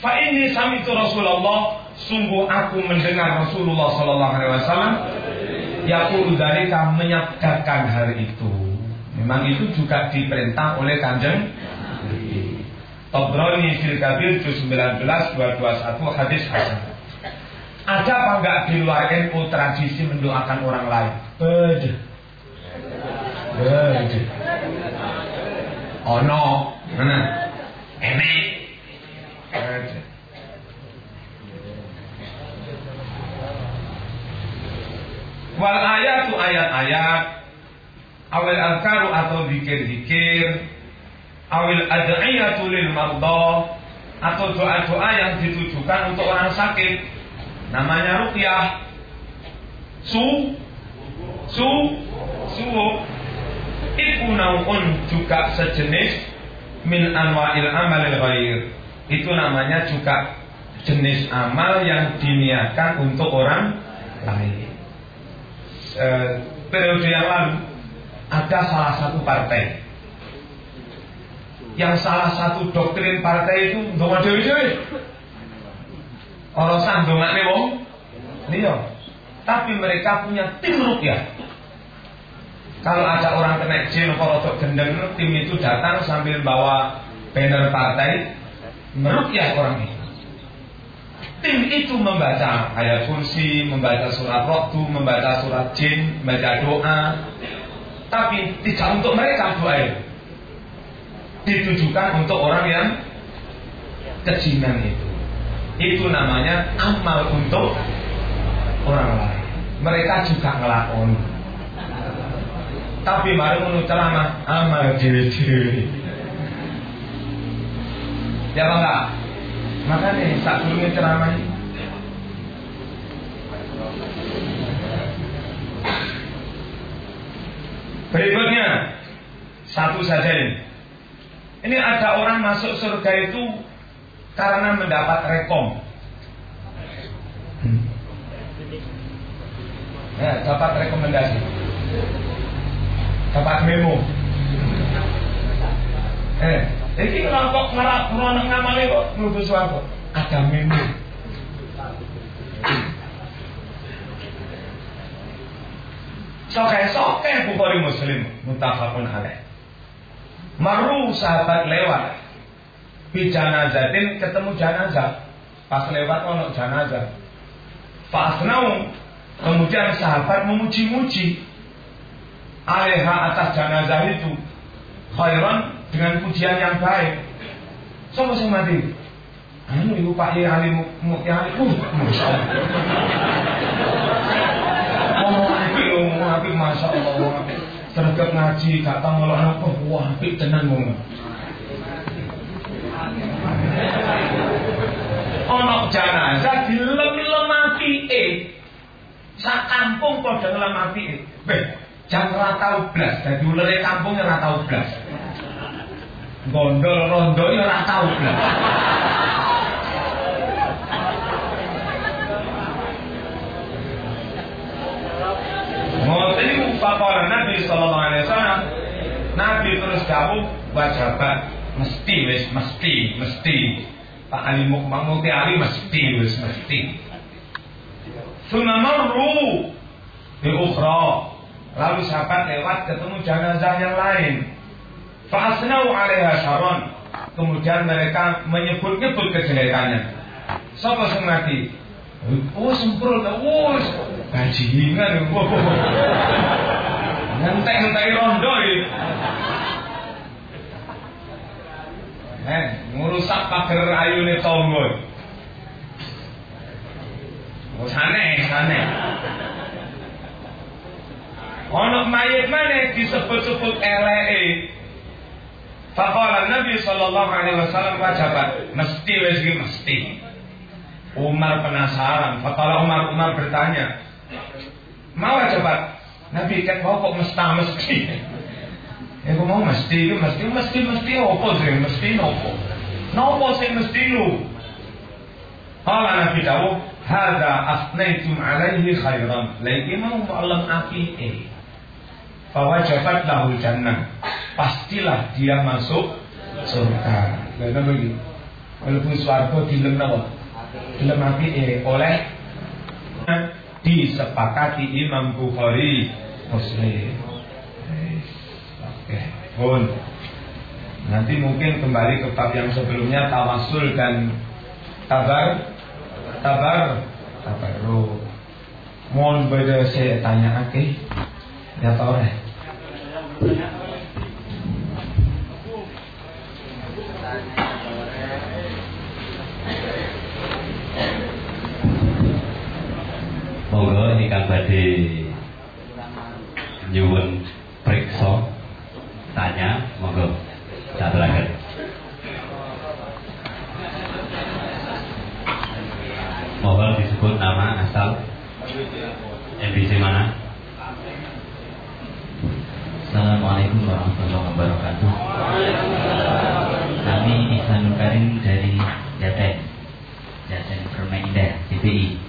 Fa ini sami itu Rasulullah, sungguh aku mendengar Rasulullah Sallallahu Alaihi Wasallam Yaqulu dalika menyabdakan hal itu. Memang itu juga diperintah oleh Kanjeng Tobroni fil Kabir juz 19 221 hadis hasan. Ada apa enggak di luar NU tradisi mendoakan orang lain? Bede. Bede. Ono. Mana? Enek. Wal ayatu ayat-ayat. Awal alkaru atau zikir-zikir. Awil ad'iyatu lil marda. Atau doa-doa yang ditujukan untuk orang sakit. Namanya ruqyah. Su. Su. Su iku naun juga sejenis min anwa'il amal ghair itu namanya juga jenis amal yang diniatkan untuk orang lain e, periode yang lalu ada salah satu partai yang salah satu doktrin partai itu ndonga dhewe-dhewe. Ora sang ndongakne wong liya. Tapi mereka punya tim rukyah. Kalau ada orang kena jin rotok gendeng, tim itu datang sambil bawa banner partai merukyah orang itu. Tim itu membaca ayat kursi, membaca surat waktu, membaca surat jin, membaca doa. Tapi tidak untuk mereka doa itu. Ditujukan untuk orang yang kejinan itu. Itu namanya amal untuk orang lain. Mereka juga ngelakoni. Tapi baru menurut ceramah amal diri-diri. Ya apa enggak? Makanya tak dulu ceramah ini. Berikutnya satu saja ini. Ini ada orang masuk surga itu karena mendapat rekom. Hmm. Ya, dapat rekomendasi. Dapat memo. Eh, ini kelompok ngerap ngeronak ngamali kok menuju suatu. Ada memo. Soke-soke Bukhari Muslim mutafakun alaih. Maru sahabat lewat Bi janazatin ketemu janazah Pas lewat ono janazah Fasnau Kemudian sahabat memuji-muji Aleha atas janazah itu Khairan dengan pujian yang baik. Sama sing mati? Anu ibu Pak Yai Ali Mukti Ali Uh, Ngomong apik, ngomong apik Masya Allah Sergap ngaji, tau ngelok apa Wah, apik tenan ngomong Ono janazah dilem-lem apike. Sak kampung padha ngelem apike. Beh, jam ora tau blas, dadi ulere kampung ora tau blas. Gondol rondo ya ora tau. Ngoten paparan Nabi sallallahu alaihi wasallam. Nabi terus dawuh wajabat mesti wis mesti mesti Pak Ali Mukti Ali mesti wis mesti Sunamarru di ukhra lalu sahabat lewat ketemu jenazah yang lain Fa'asnau alaiha syaron kemudian mereka menyebut-nyebut kejelekannya Siapa sing mati? Oh sempurna, oh bajingan, oh ngentek-ngentek rondo ini. Eh, ngurusak pagar ayune tangga. Oh aneh, aneh. Ono mayit mana disebut-sebut eleke. Faqala Nabi sallallahu alaihi wasallam wajabat, mesti wis mesti. Umar penasaran, Faqala Umar Umar bertanya, "Mau wajabat?" Nabi kan mau kok mesti mesti. Ya aku mau mesti mesti mesti mesti apa sih mesti nopo nopo sih mesti lu Kala Nabi Dawud Hada asnaitum alaihi khairan Lagi mau malam api eh Fawajabat lahu jannah Pastilah dia masuk surga Karena begini Mlebu swarga dilem napa? Dilem apike oleh disepakati Imam Bukhari Muslim. Oke, pun. Nanti mungkin kembali ke bab yang sebelumnya tawasul dan tabar tabar tabarru. Mohon beda saya tanya ake, ya deh. Monggo ingkang badhe nyuwun priksa tanya monggo saturaken. Mohon disebut nama asal NBC mana? Assalamualaikum warahmatullahi wabarakatuh. Kami Ihsanul Karim dari Jaten, Jaten Permaindah, CPI.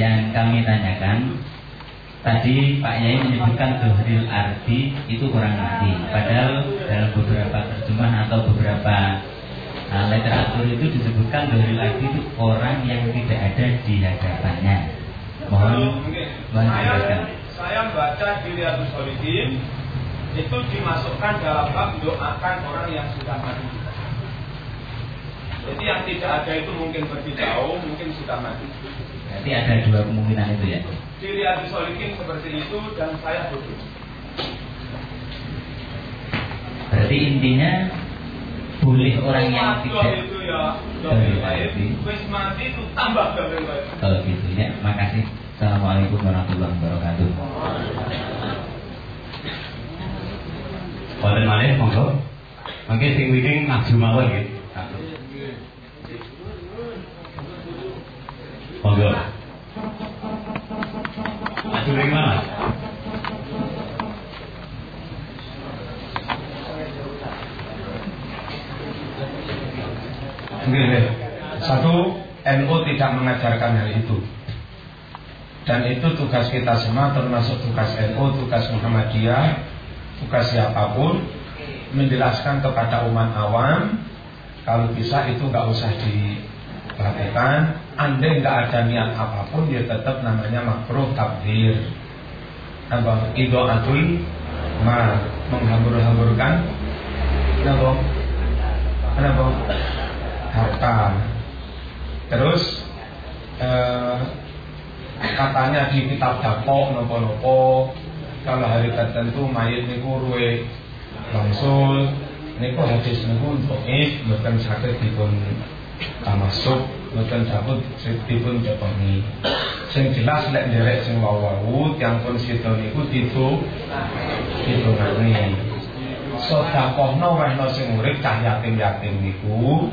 Yang kami tanyakan, tadi Pak Yai menyebutkan Dohril Ardi itu kurang ngerti. Padahal dalam beberapa terjemah atau beberapa uh, literatur itu disebutkan Dohril Ardi itu orang yang tidak ada di hadapannya. Mohon mohon. Saya baca di Riyadus Solihin itu dimasukkan dalam bab doakan orang yang sudah mati. Jadi yang tidak ada itu mungkin pergi jauh, mungkin sudah mati. Berarti ada dua kemungkinan itu ya. Di Riyadus Solihin seperti itu dan saya betul. Berarti intinya boleh orang yang tidak itu ya wis mati itu tambah. Oh gitu ya. Makasih. Assalamualaikum warahmatullahi wabarakatuh. Wonten malih monggo. Mangke sing wingi ngaju mawon nggih. Monggo. Maju ring mana? Satu, NU tidak mengajarkan hal itu. Dan itu tugas kita semua termasuk tugas NU, tugas Muhammadiyah, tugas siapa pun menjelaskan kepada umat awam kalau bisa itu nggak usah diperhatikan. Andai nggak ada niat apa pun, dia tetap namanya makruh takdir. Apa? Idoatul ma menghambur-hamburkan. Kenapa? Kenapa? Harta. Terus eh, katanya di kitab dakok nopo-nopo. Kalau hari tertentu mayit niku ruwe bangsul niku hadis niku dhaif mboten saged dipun tamasuk mboten dapat dipun jotongi. Sing jelas lek nderek sing wau-wau tiyang pun sida niku ditu ditungani sedekahno wehno sing urip cah yatim-yatim niku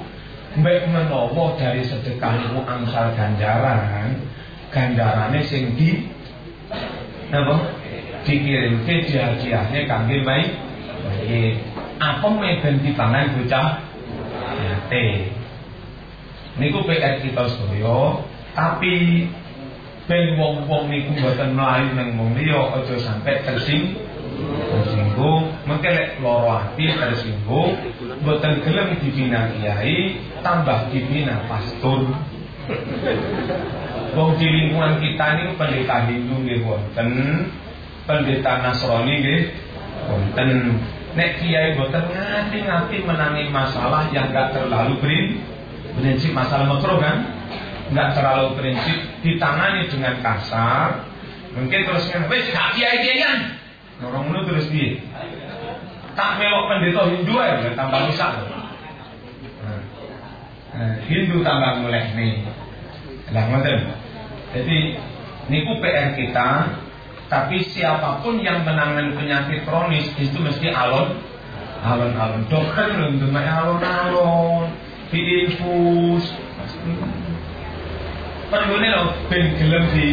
mbek menawa dari sedekah niku angsal ganjaran ganjarane sing di napa dikirimke dihadiahne kangge baik. Baik apa meben dipangan bocah? Yatim niku PR kita sedaya tapi ben wong-wong niku mboten mlayu ning wong liya aja sampai tersing tersinggung. Mengke lek ati tersinggung mboten gelem dibina kiai tambah dibina pastor Wong di lingkungan kita ini pendeta Hindu nggih wonten, pendeta Nasrani nggih wonten. Nek kiai boten ngati-ngati menangi masalah yang enggak terlalu berin, prinsip masalah makro kan, enggak terlalu prinsip ditangani dengan kasar, mungkin terus kan, wes gak kiai kiaian, orang ngono terus piye? Tak melok pendeta Hindu aja tambah rusak. Nah, Hindu tambah mulai nih. Lah ngoten. Jadi niku PR kita, tapi siapa pun yang menangani penyakit kronis itu mesti alon alon-alon. Dokter lho ndemek alon-alon, diinfus. Perlune lho ben gelem di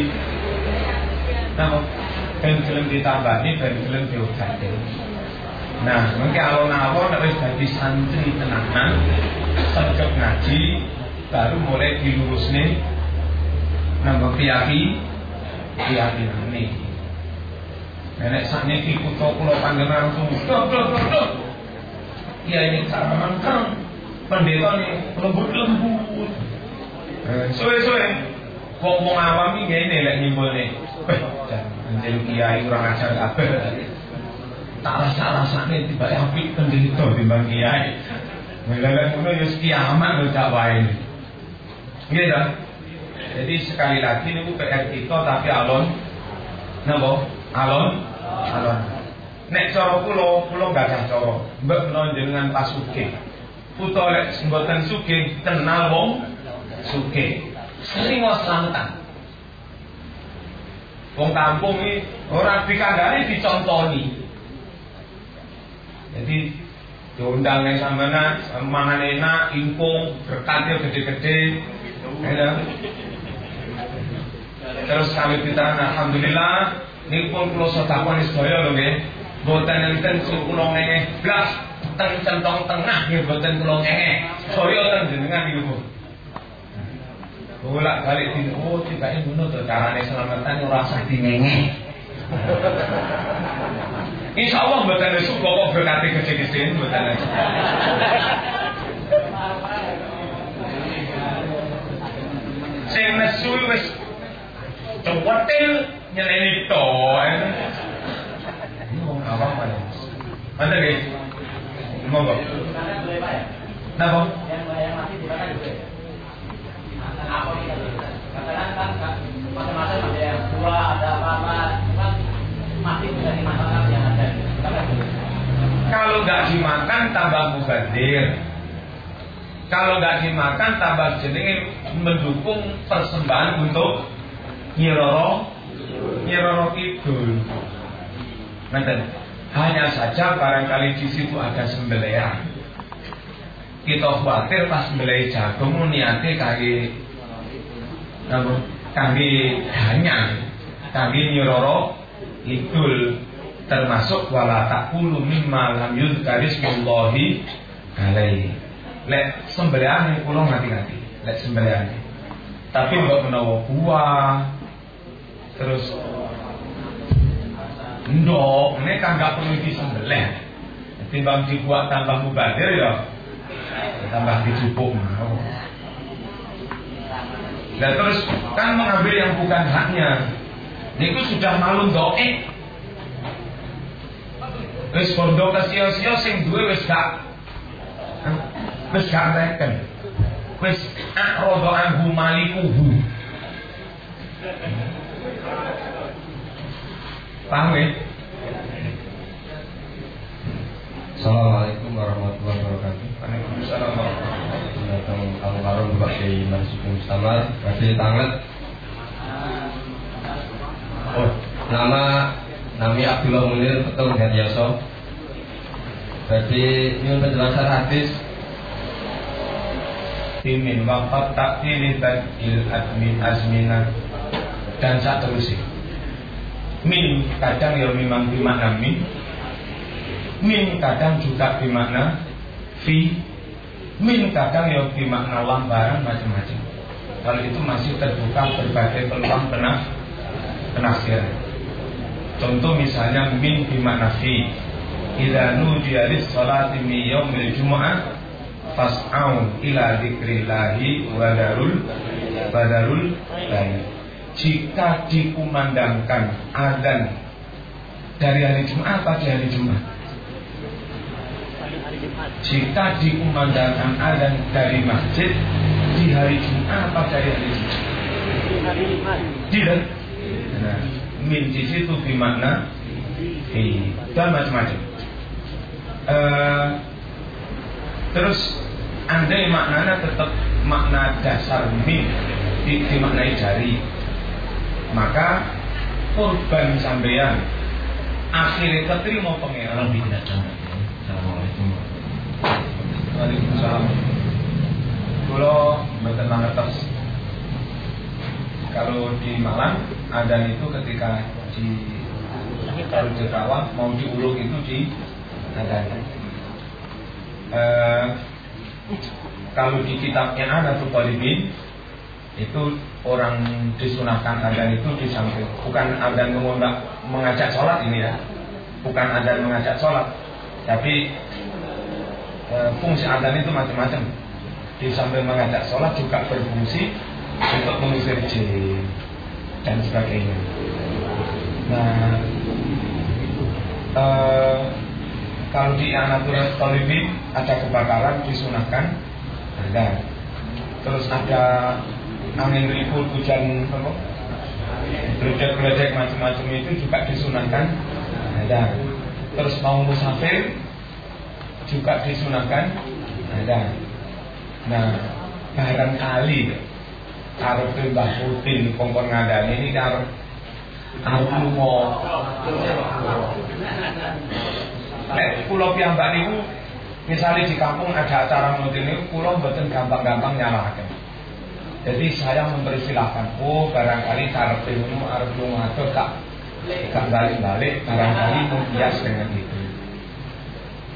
Napa? Ben gelem ditambahi, ben gelem diobati. Nah, mungkin alon-alon wis dadi santri tenanan, sregep ngaji, baru mulai dilurusne nambah piyaki keyakinan ini. Nenek saat ini kutha kula langsung dok dok dok dok. Iya ini cara mangkang. pendeta nih lembut-lembut. Eh, suwe-suwe kok mau awam ini ini lek nyimpul nih. Anjir kiai kurang ajar kabeh. Tak rasa-rasane tiba apik pendeta timbang kiai. Melarat ngono ya kiamat lho cak wae. Nggih? Jadi sekali lagi niku PR kita tapi alon napa? Alon alon. Nek cara kula kula gadah cara. Mbok menawa jenengan pas sugih. Utawa lek mboten sugih kenal wong sugih. Sering waslamatan. Wong kampung ini orang dikandani dicontoni. Jadi diundang yang sampean mangan enak, ingkung, berkatnya gede-gede. Ya. Terus kami kita alhamdulillah ini pun kula sedekah sedaya lho nggih. Boten enten kula ngengeh blas teng centong tengah nggih boten kula ngengeh. Saya teng jenengan iki Bu. Bolak balik di oh tiba ini bunuh tuh caranya selamatan ora usah dingenge. Insya Allah buatan besok kok berkati kecil-kecil buatan Sing nesu wis cewetil nyeneni to. Ini wong awam apa ya? Mana guys? Monggo. Napa? Yang mati di mana apa kan macam-macam ada yang ada kan masih bisa dimakan yang ada kalau nggak dimakan tambah mubazir kalau nggak dimakan tambah jenenge mendukung persembahan untuk nyiroro nyiroro kidul. Hanya saja barangkali di situ ada sembelihan. Kita khawatir pas beli jagung niate kaki kangge hanya kangge nyiroro idul termasuk wala takulu mimma lam yuzkarismullahi alaihi. Lek sembelihan kula ngati-ngati lek sembelihan. Tapi mbok menawa buah terus ndok ini kan gak perlu disembelih timbang dibuat tanpa mubadir ya tambah dicupuk Nah terus kan mengambil yang bukan haknya. Niku sudah malu doe. Wis bondo kesio-sio sing duwe wis gak wis gak reken. Wis akrodo anhu malikuhu. Paham ya? Assalamualaikum warahmatullahi wabarakatuh. Waalaikumsalam warahmatullahi Datang almarhum Bapak Kiai Mansur Samar, Kasih Tanget. Oh, nama Nami Abdullah Munir Ketum Hadiaso. Jadi ini penjelasan hadis Timin waqat taktili tadil admin azmina dan saat terus min kadang ya memang bermakna min. Min kadang juga bermakna fi. Min kadang ya bermakna lambaran macam-macam. Kalau itu masih terbuka berbagai peluang penaf penafsiran contoh misalnya min bermakna fi. Idza nudiya lis salati mi yaumil jumu'ah fas'au ila dzikrillahi wa darul badarul lain jika dikumandangkan adzan dari hari Jumat apa di hari Jumat? Jika dikumandangkan adzan dari masjid di hari Jumat apa dari hari Jumat? Tidak. Nah, min di situ bermakna dan macam-macam. Uh, Terus andai maknanya tetap makna dasar min di, dimaknai jari maka kurban sampeyan akhirnya keterima pangeran. Assalamualaikum. Waalaikumsalam. Kalau mboten mangertos. Kalau di Malang adan itu ketika di kalau di Karawang mau diuluk itu di adan. Eh, kalau di kitabnya ada tuh Talibin itu orang disunahkan adan itu di samping bukan adan mengundang mengajak sholat ini ya bukan adan mengajak sholat tapi eh, fungsi adzan itu macam-macam. Di samping mengajak sholat juga berfungsi untuk mengusir jin dan sebagainya. Nah, eh, kalau di Anatul Tolibin ada kebakaran disunahkan ada. Terus ada angin ribut hujan apa? Geledek-geledek macam-macam itu juga disunahkan ada. Terus mau musafir juga disunahkan ada. Nah, barangkali karo Mbah Putin kongkon ngadani ini karo karo lunga. Nek kula piyambak niku misalnya di kampung ada acara ini, kula mboten gampang-gampang nyalahaken. Jadi saya mempersilahkan, oh barangkali karep ilmu arep lunga tak gak balik-balik barangkali menghias dengan itu.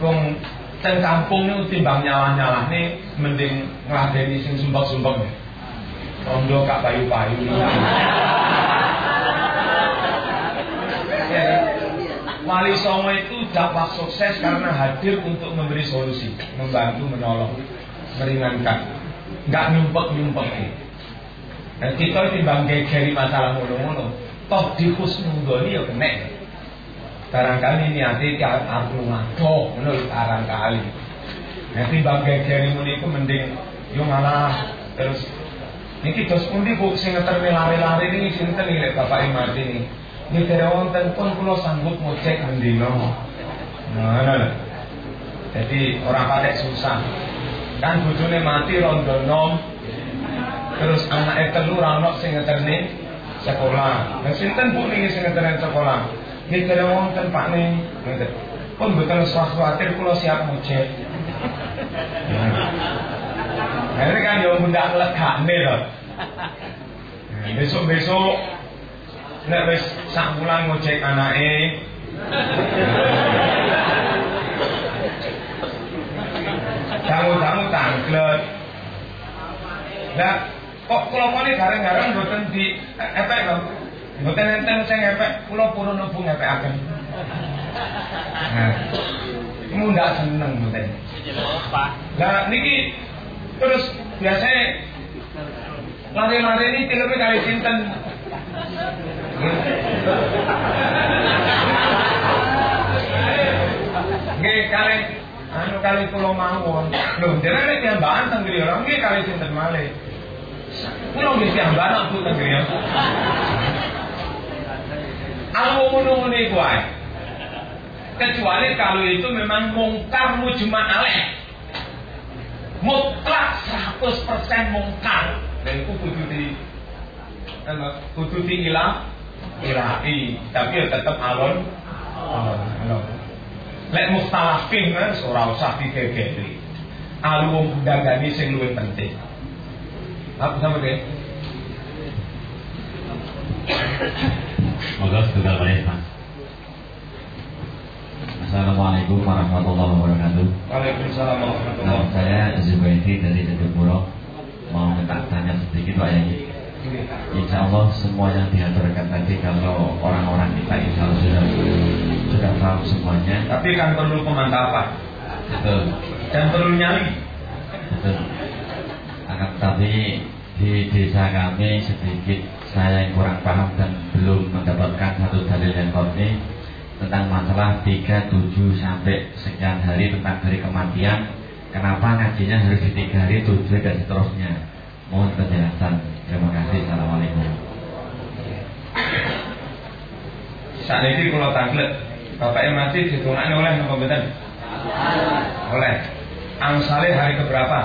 Wong ten kampung niku timbang nyalah-nyalah nih mending ngladeni sing sumpek-sumpek. Rondo kak payu-payu. Wali Songo itu dapat sukses karena hadir untuk memberi solusi, membantu, menolong, meringankan, nggak nyumpek-nyumpek. Dan kita timbang gegeri masalah mulu-mulu, toh di husnudoni ya kena. Barangkali niati aku ngaco, menurut barangkali. Nanti bang gegeri mulu itu mending yo malah terus Niki dos pundi Bu sing ngeterne lari-lari niki sinten iki Bapak Imati niki. Niki kira wonten pun kula sanggup ngocek mendino. Nah, nah. Jadi orang patek susah. Kan bojone mati rondo nom. Terus anake telu ra ono sing ngeterne sekolah. Nah sinten Bu niki sing ngeterne sekolah? Niki kira wonten Pak ning. Ngoten. Pun mboten usah khawatir kula siap ngocek. Nah, ini kan yang bunda legane loh. Besok-besok nek wis sak bulan ngojek anake. Dangu-dangu tanglet. Lah kok kula kene gareng-gareng mboten di efek lho. Mboten enten sing efek kula purun nubung efekaken. Nah, mundak seneng mboten. Lah niki terus biasanya lari-lari ini filmnya kali sinten Nggih kali anu kali pulau mawon. Lho, jenenge nek mbak teng griya, nggih kali sinten malih. Kula nggih piyambakan aku teng griya. Aku ngono-ngono. Kecuali kalau itu memang mungkar mujma alaih mutlak 100% mungkar dan itu kudu di kudu diilang ilahi tapi ya tetap alon alon lek mustalafin kan ora usah digegeri alu wong dagani sing luwih penting apa sama deh Moga sudah baik Mas. Assalamualaikum warahmatullahi wabarakatuh. Waalaikumsalam warahmatullahi Nama saya Zubaidi dari Jogja Mau minta tanya sedikit Pak Yai. Insya Allah semua yang diaturkan tadi kalau orang-orang kita insya Allah sudah sudah tahu semuanya. Tapi kan perlu pemantapan Betul, dan perlu nyali. betul. Akan tetapi di desa kami sedikit saya yang kurang paham dan belum mendapatkan satu dalil yang komplek tentang masalah 37 sampai sekian hari tentang hari kematian kenapa ngajinya harus di tiga hari tujuh dan seterusnya mohon penjelasan terima kasih assalamualaikum Saat ini kalau tanglet Bapaknya mati ditungani oleh apa betul? Oleh Angsale hari keberapa?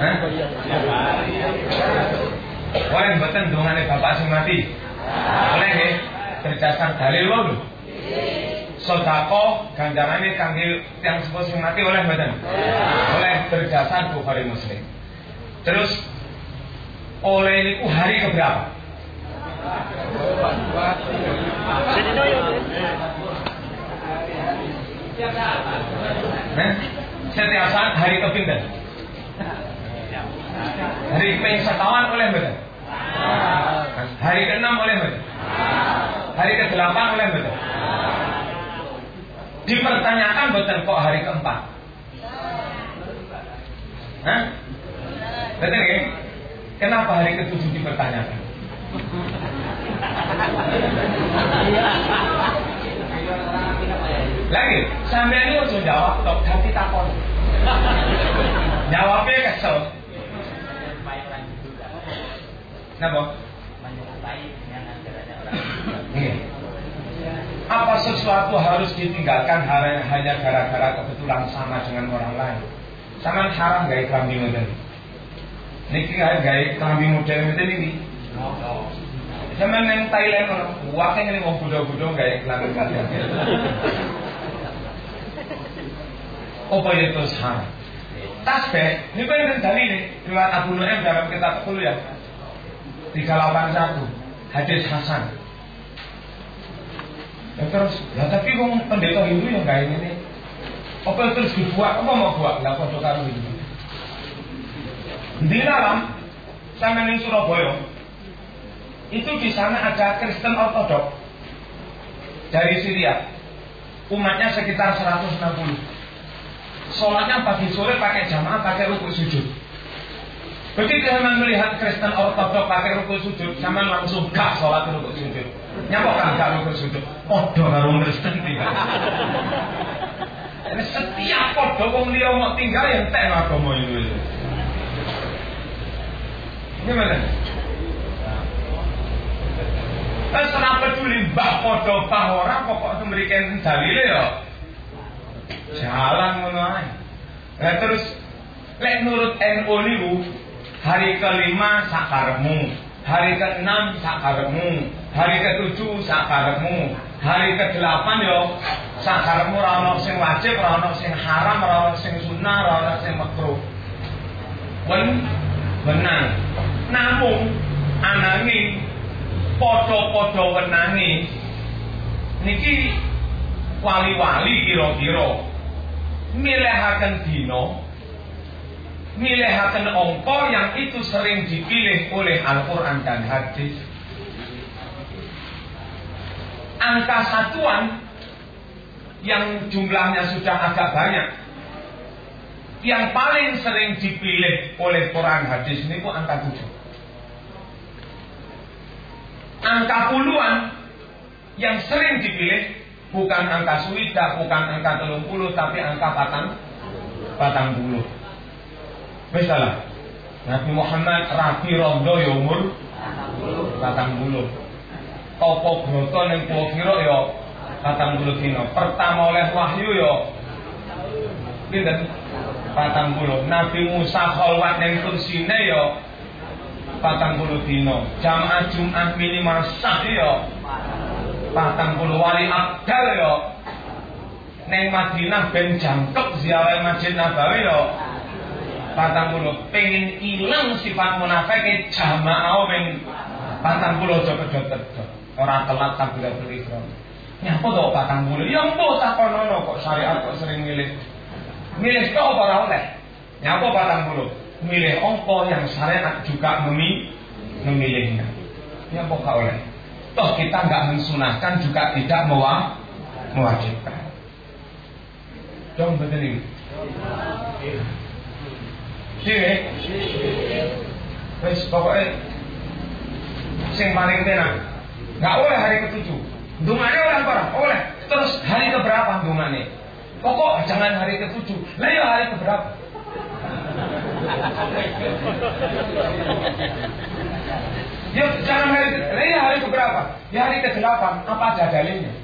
Hah? Oleh betul dungane bapak sing mati Oleh ya Berdasar dalil lho Sodako ganjarannya kangge yang sepuh sing mati oleh betul? Oleh berdasar Bukhari Muslim Terus oleh ini hari keberapa? Nah, setiap saat hari kepindah. Hari keping sekawan oleh betul. Hari ke-6 oleh betul. Hari ke-8 oleh betul. Dipertanyakan betul kok hari keempat. Hah? Betul ya? Kenapa hari ketujuh dipertanyakan? Lagi, sampai ini harus jawab, tok hati takon. Jawabnya kesel. Kenapa? Iya. Apa sesuatu harus ditinggalkan hanya gara-gara kebetulan sama dengan orang lain? Sama haram gak klambi model. Niki gak klambi model model ini. Sama neng Thailand orang, wakil ini mau budo-budo gak klambi model. Apa itu haram? Tasbih, ini kan yang nih, riwayat Abu Nu'aim dalam kitab kuliah. 381 hadis Hasan. Ya terus, ya tapi wong pendeta Hindu yang kayak ini apa terus dibuat, apa mau buat? Lah kok karo Hindu. Di dalam sama ning Surabaya itu di sana ada Kristen Ortodok dari Syria. Umatnya sekitar 160 sholatnya pagi sore pakai jamaah pakai rukuk sujud. Begitu zaman melihat Kristen Ortodok pakai rukuk sujud, zaman langsung gak sholat rukuk sujud. Nyapa kan gak rukuk sujud? Podo karo Kristen tidak. Setiap podo wong liya mau tinggal yang teh agama itu. Gimana? Terus kenapa peduli mbak podo bah orang pokok memberikan dalile ya jalan ngono. Lah terus lek nurut NU niku hari kelima sakaremu, hari keenam sakaremu, hari ketujuh sakaremu, hari kedelapan yo sakaremu ora ono sing wajib, ora ono sing haram, ora ono sing sunah, ora ono sing makruh. Wen menang. Namun ananging padha-padha wenange niki wali-wali kira-kira milihaken dino milihaken ongko yang itu sering dipilih oleh Al-Quran dan hadis. Angka satuan yang jumlahnya sudah agak banyak. Yang paling sering dipilih oleh Quran hadis ini kok angka tujuh. Angka puluhan yang sering dipilih bukan angka suwida, bukan angka telung puluh, tapi angka patang patang puluh. Misalnya, Nabi Muhammad rapi rondo ya umur? Patang puluh. Topo broto yang kuwa kira ya? Patang puluh dino. Pertama oleh wahyu ya? Pinten? Puluh. Nabi Musa khalwat yang kursine ya? Patang puluh dino. Jamaah Jumat minimal sah ya? Patang puluh. Wali abdal yo neng Madinah ben jangkep ziarah Masjid Nabawi yo patang puluh. Pengen hilang sifat munafik jamaah ben patang puluh aja kedot orang telat takbiratul ihram nyapa to patang puluh? Ya mbok takonono kok syariat kok sering milih. Milih apa ora oleh? Nyapa patang puluh? Milih ongko yang syariat juga memilihnya nyapa gak oleh? Toh kita nggak mensunahkan juga tidak mewa, mewajibkan. Dong betul ini. Sini. Wes pokoknya sing paling tenan. Nggak boleh hari ketujuh. Dungannya oleh apa? Oleh. Terus hari keberapa dungannya? Pokok jangan hari ketujuh. Lah ya hari keberapa? Ya jangan hari ini hari keberapa? Ya hari ke delapan. Apa ada dalilnya?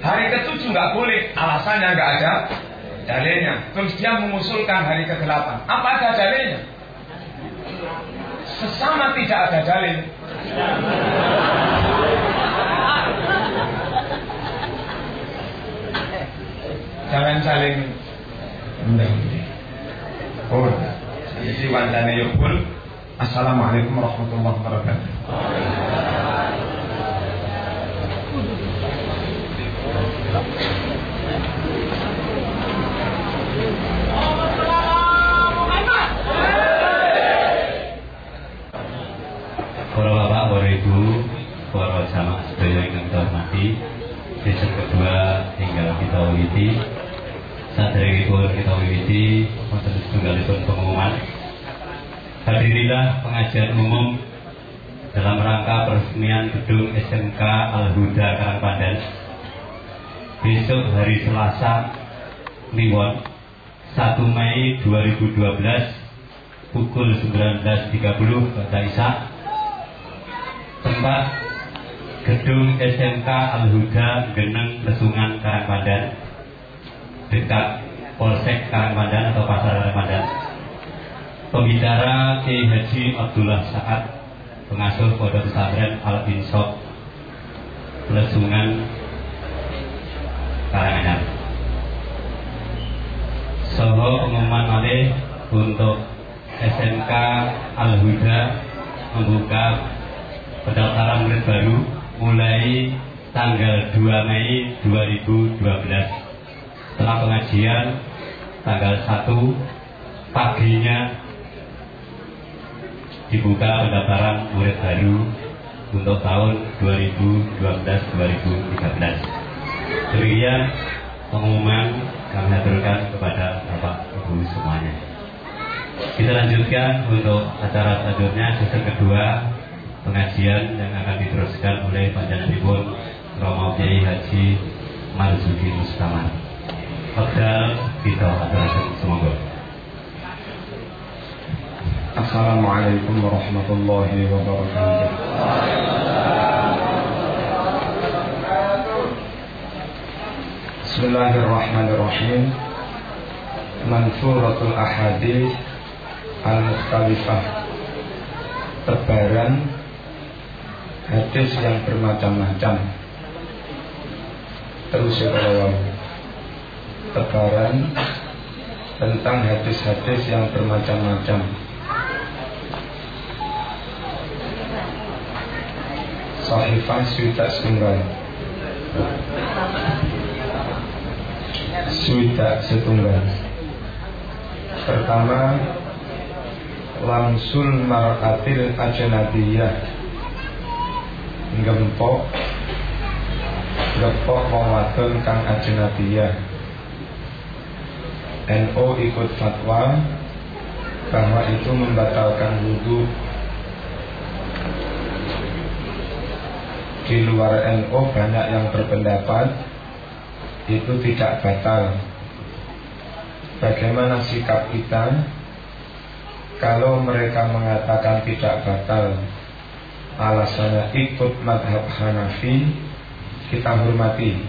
Hari ke-7 nggak boleh, alasannya nggak ada dalilnya. Terus dia mengusulkan hari ke delapan. Apa ada dalilnya? Sesama tidak ada dalil. Jangan saling Oh, jadi wandane yukul Assalamualaikum warahmatullahi wabarakatuh. Para bapak, para ibu, para jamaah sedaya yang kami hormati, sesi kedua hingga pun kita wiwiti wonten setunggalipun pengumuman. Hadirilah pengajian umum dalam rangka peresmian gedung SMK Al Huda Karangpandan. Besok hari Selasa Kliwon 1 Mei 2012 pukul 19.30 Baca Isak tempat gedung SMK Al Huda Geneng Lesungan Karangpandan. Dekat Polsek Karangpandan atau Pasar Karangpandan. Pembicara Kiai Haji Abdullah Saad, pengasuh Pondok Pesantren Al Insop, Lesungan Karanganyar. Soho pengumuman malih untuk SMK Al Huda membuka pendaftaran murid baru mulai tanggal 2 Mei 2012 setelah pengajian tanggal 1 paginya dibuka pendaftaran murid baru untuk tahun 2012-2013. Demikian pengumuman kami aturkan kepada Bapak Ibu semuanya. Kita lanjutkan untuk acara selanjutnya sesi kedua pengajian yang akan diteruskan oleh Panjenengan Romo Kiai Haji Marzuki Mustamar. Padahal kita aturakan semoga. Assalamualaikum warahmatullahi wabarakatuh. Bismillahirrahmanirrahim. Mansuratul Ahadith Al-Mukhtalifah Tebaran Hadis yang bermacam-macam. Terus kalau tebaran tentang hadis-hadis yang bermacam-macam. Sahifah Suita Setunggal Suita Setunggal. Pertama Lamsul mar'atil ajnabiyah Gempok Gempok wong kang ajnabiyah NO ikut fatwa bahwa itu membatalkan wudhu di luar NO banyak yang berpendapat itu tidak batal. Bagaimana sikap kita kalau mereka mengatakan tidak batal alasannya ikut madhab Hanafi kita hormati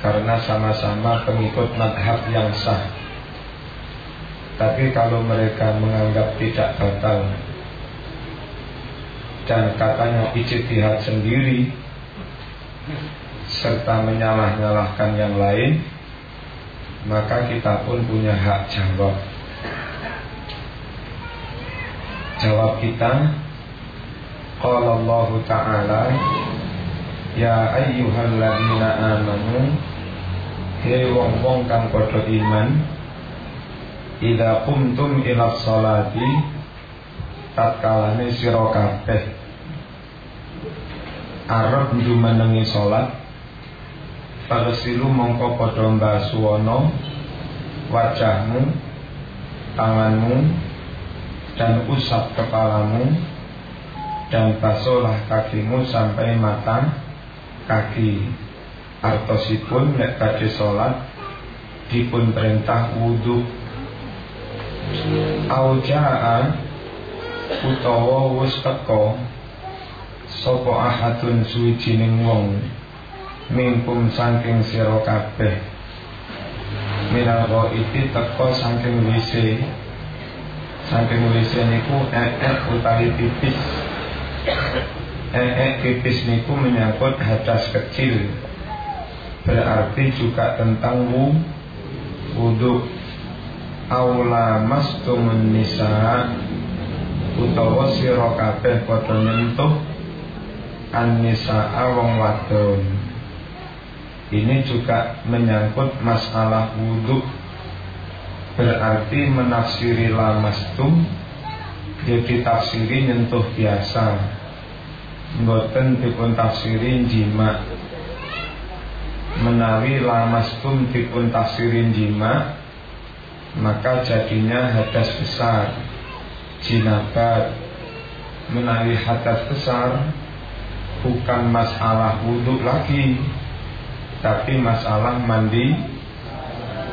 karena sama-sama pengikut madhab yang sah. Tapi kalau mereka menganggap tidak batal dan katanya ijtihad sendiri serta menyalah-nyalahkan yang lain, maka kita pun punya hak jawab. Jawab kita, Qala Allah Ta'ala Ya ayyuhalladzina amanu Hei wong-wong kang padha iman Ida kumtum ila sholati Tatkalane sira kabeh Arep menengi sholat Fagesilu mongko padha mbasuwana Wajahmu Tanganmu Dan usap kepalamu Dan basuhlah kakimu sampai mata kaki. Artosipun nek badhe salat dipun perintah wudu. Aujaa utawa wis teka sapa ahadun suwijining wong mingkum saking sira kabeh. Minal iki teka saking wise saking wise niku ee utawi pipis ee pipis niku menyangkut hadas kecil berarti juga tentang wu, wudhu. Aula mastumun nisa utawa sira kabeh padha nyentuh an-nisa wong wadon. Ini juga menyangkut masalah wudhu berarti menafsiri lamastum jadi tafsiri nyentuh biasa. Mboten dipun tafsiri jima menawi lamastum dipun tafsirin jima maka jadinya hadas besar jinabat. Menawi hadas besar bukan masalah wudhu lagi tapi masalah mandi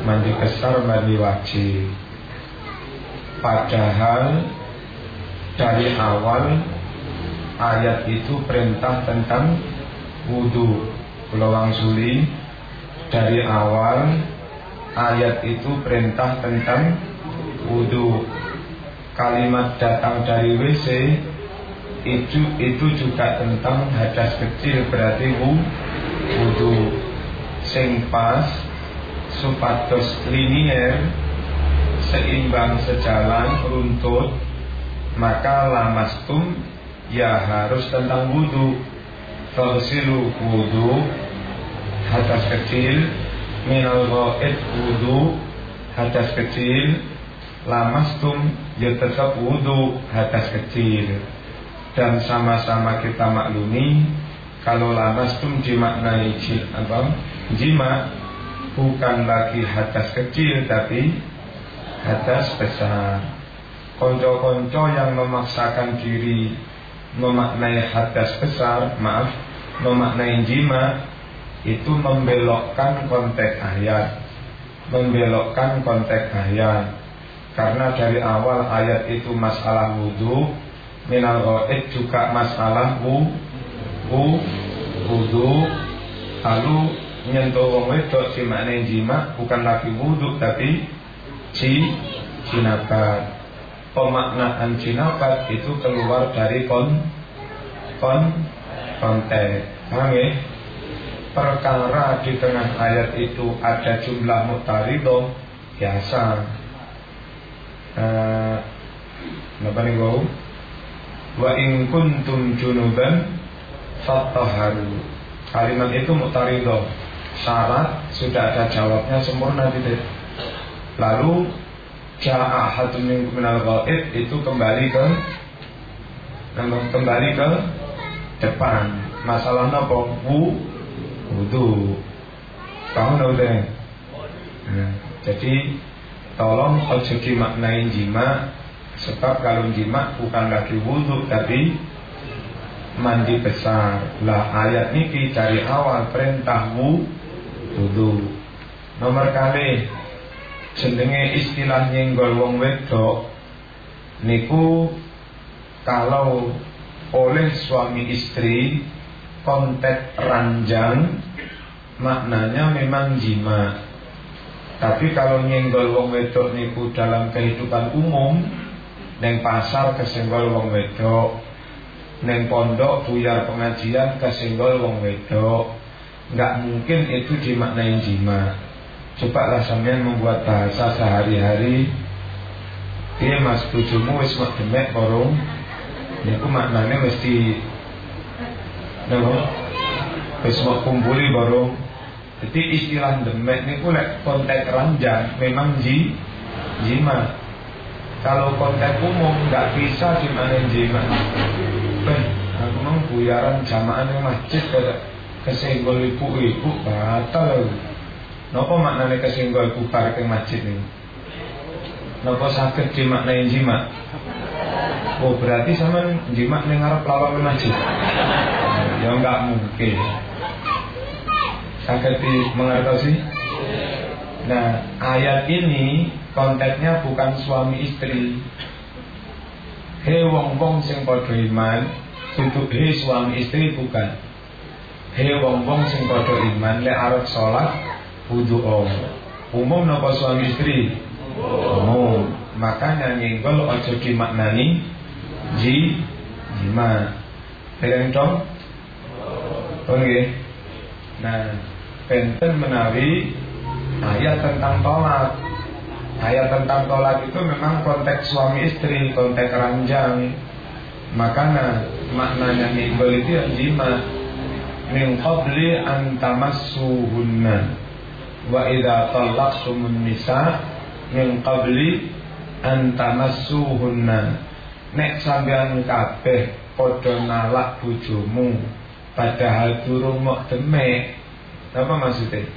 mandi besar mandi wajib padahal dari awal ayat itu perintah tentang wudhu Pulau Suli dari awal ayat itu perintah tentang wudhu kalimat datang dari WC itu itu juga tentang hadas kecil berarti wudhu sing pas supados linier seimbang sejalan runtut maka lamastum ya harus tentang wudhu Fagsilu wudhu hadas kecil minal ghaid wudhu hadas kecil lamastum ya tetap wudhu hadas kecil. Dan sama-sama kita maklumi kalau lamastum dimaknai apa? Jima bukan lagi hadas kecil tapi hadas besar. Konco-konco yang memaksakan diri memaknai hadas besar maaf memaknai jima itu membelokkan konteks ayat. Membelokkan konteks ayat. Karena dari awal ayat itu masalah wudhu Minal ghaid juga masalah wu, wu wudhu Lalu nyentuh wong wedok si makna jima bukan lagi wudhu tapi ci jinabat pemaknaan jinabat itu keluar dari kon kon konteks paham ya? perkara di tengah ayat itu ada jumlah mutarido biasa uh, Napa nih bau? Wa in kuntum junuban fattaharu. Kalimat itu mutarido. Syarat sudah ada jawabnya sempurna tidak. Lalu ja'a minkum minal ghaib itu kembali ke kembali ke depan. Masalah apa? Wu wudu. Kamu udah. Nah, jadi tolong ojo dimaknain jima sebab kalau jima bukan lagi wudhu tapi mandi besar lah ayat ini dari awal perintah wudhu. Nomor kali. Jenenge istilah nyenggol wong wedok niku kalau oleh suami istri konteks ranjang maknanya memang jima. Tapi kalau nyenggol wong wedok niku dalam kehidupan umum Neng pasar kesenggol wong wedok Neng pondok buyar pengajian kesenggol wong wedok Nggak mungkin itu dimaknain jima. Coba rasanya membuat bahasa sehari-hari. Dia mas bujumu wis mak demek korong Niku maknanya mesti Nopo Wis mak kumpuli borong jadi istilah demek ini lek konteks ranjang memang ji jima. Kalau konteks umum nggak bisa dimanen jima. Ben, aku mau buyaran jamaah yang masjid ke kesenggol ibu-ibu batal. Nopo maknanya kesenggol bubar ke masjid ini? Nopo sakit dimaknain jima? Oh berarti sama jima nengar pelawak masjid? Ya nggak mungkin di mengerti? Nah, ayat ini konteksnya bukan suami istri. He wong wong sing padha iman, itu he suami istri bukan. He wong wong sing padha iman lek arep salat om. Umum napa suami istri? Umum. Makanya nyenggol aja dimaknani ji jima. Dereng dong? Oke. Nah, benten menawi ayat tentang tolak ayat tentang tolak itu memang konteks suami istri konteks ranjang makanya maknanya nimbal itu yang jima min qabli an tamassuhunna wa idza talaqtumun nisa min qabli an tamassuhunna nek sampean kabeh padha nalak bojomu padahal durung mok demek apa maksudnya?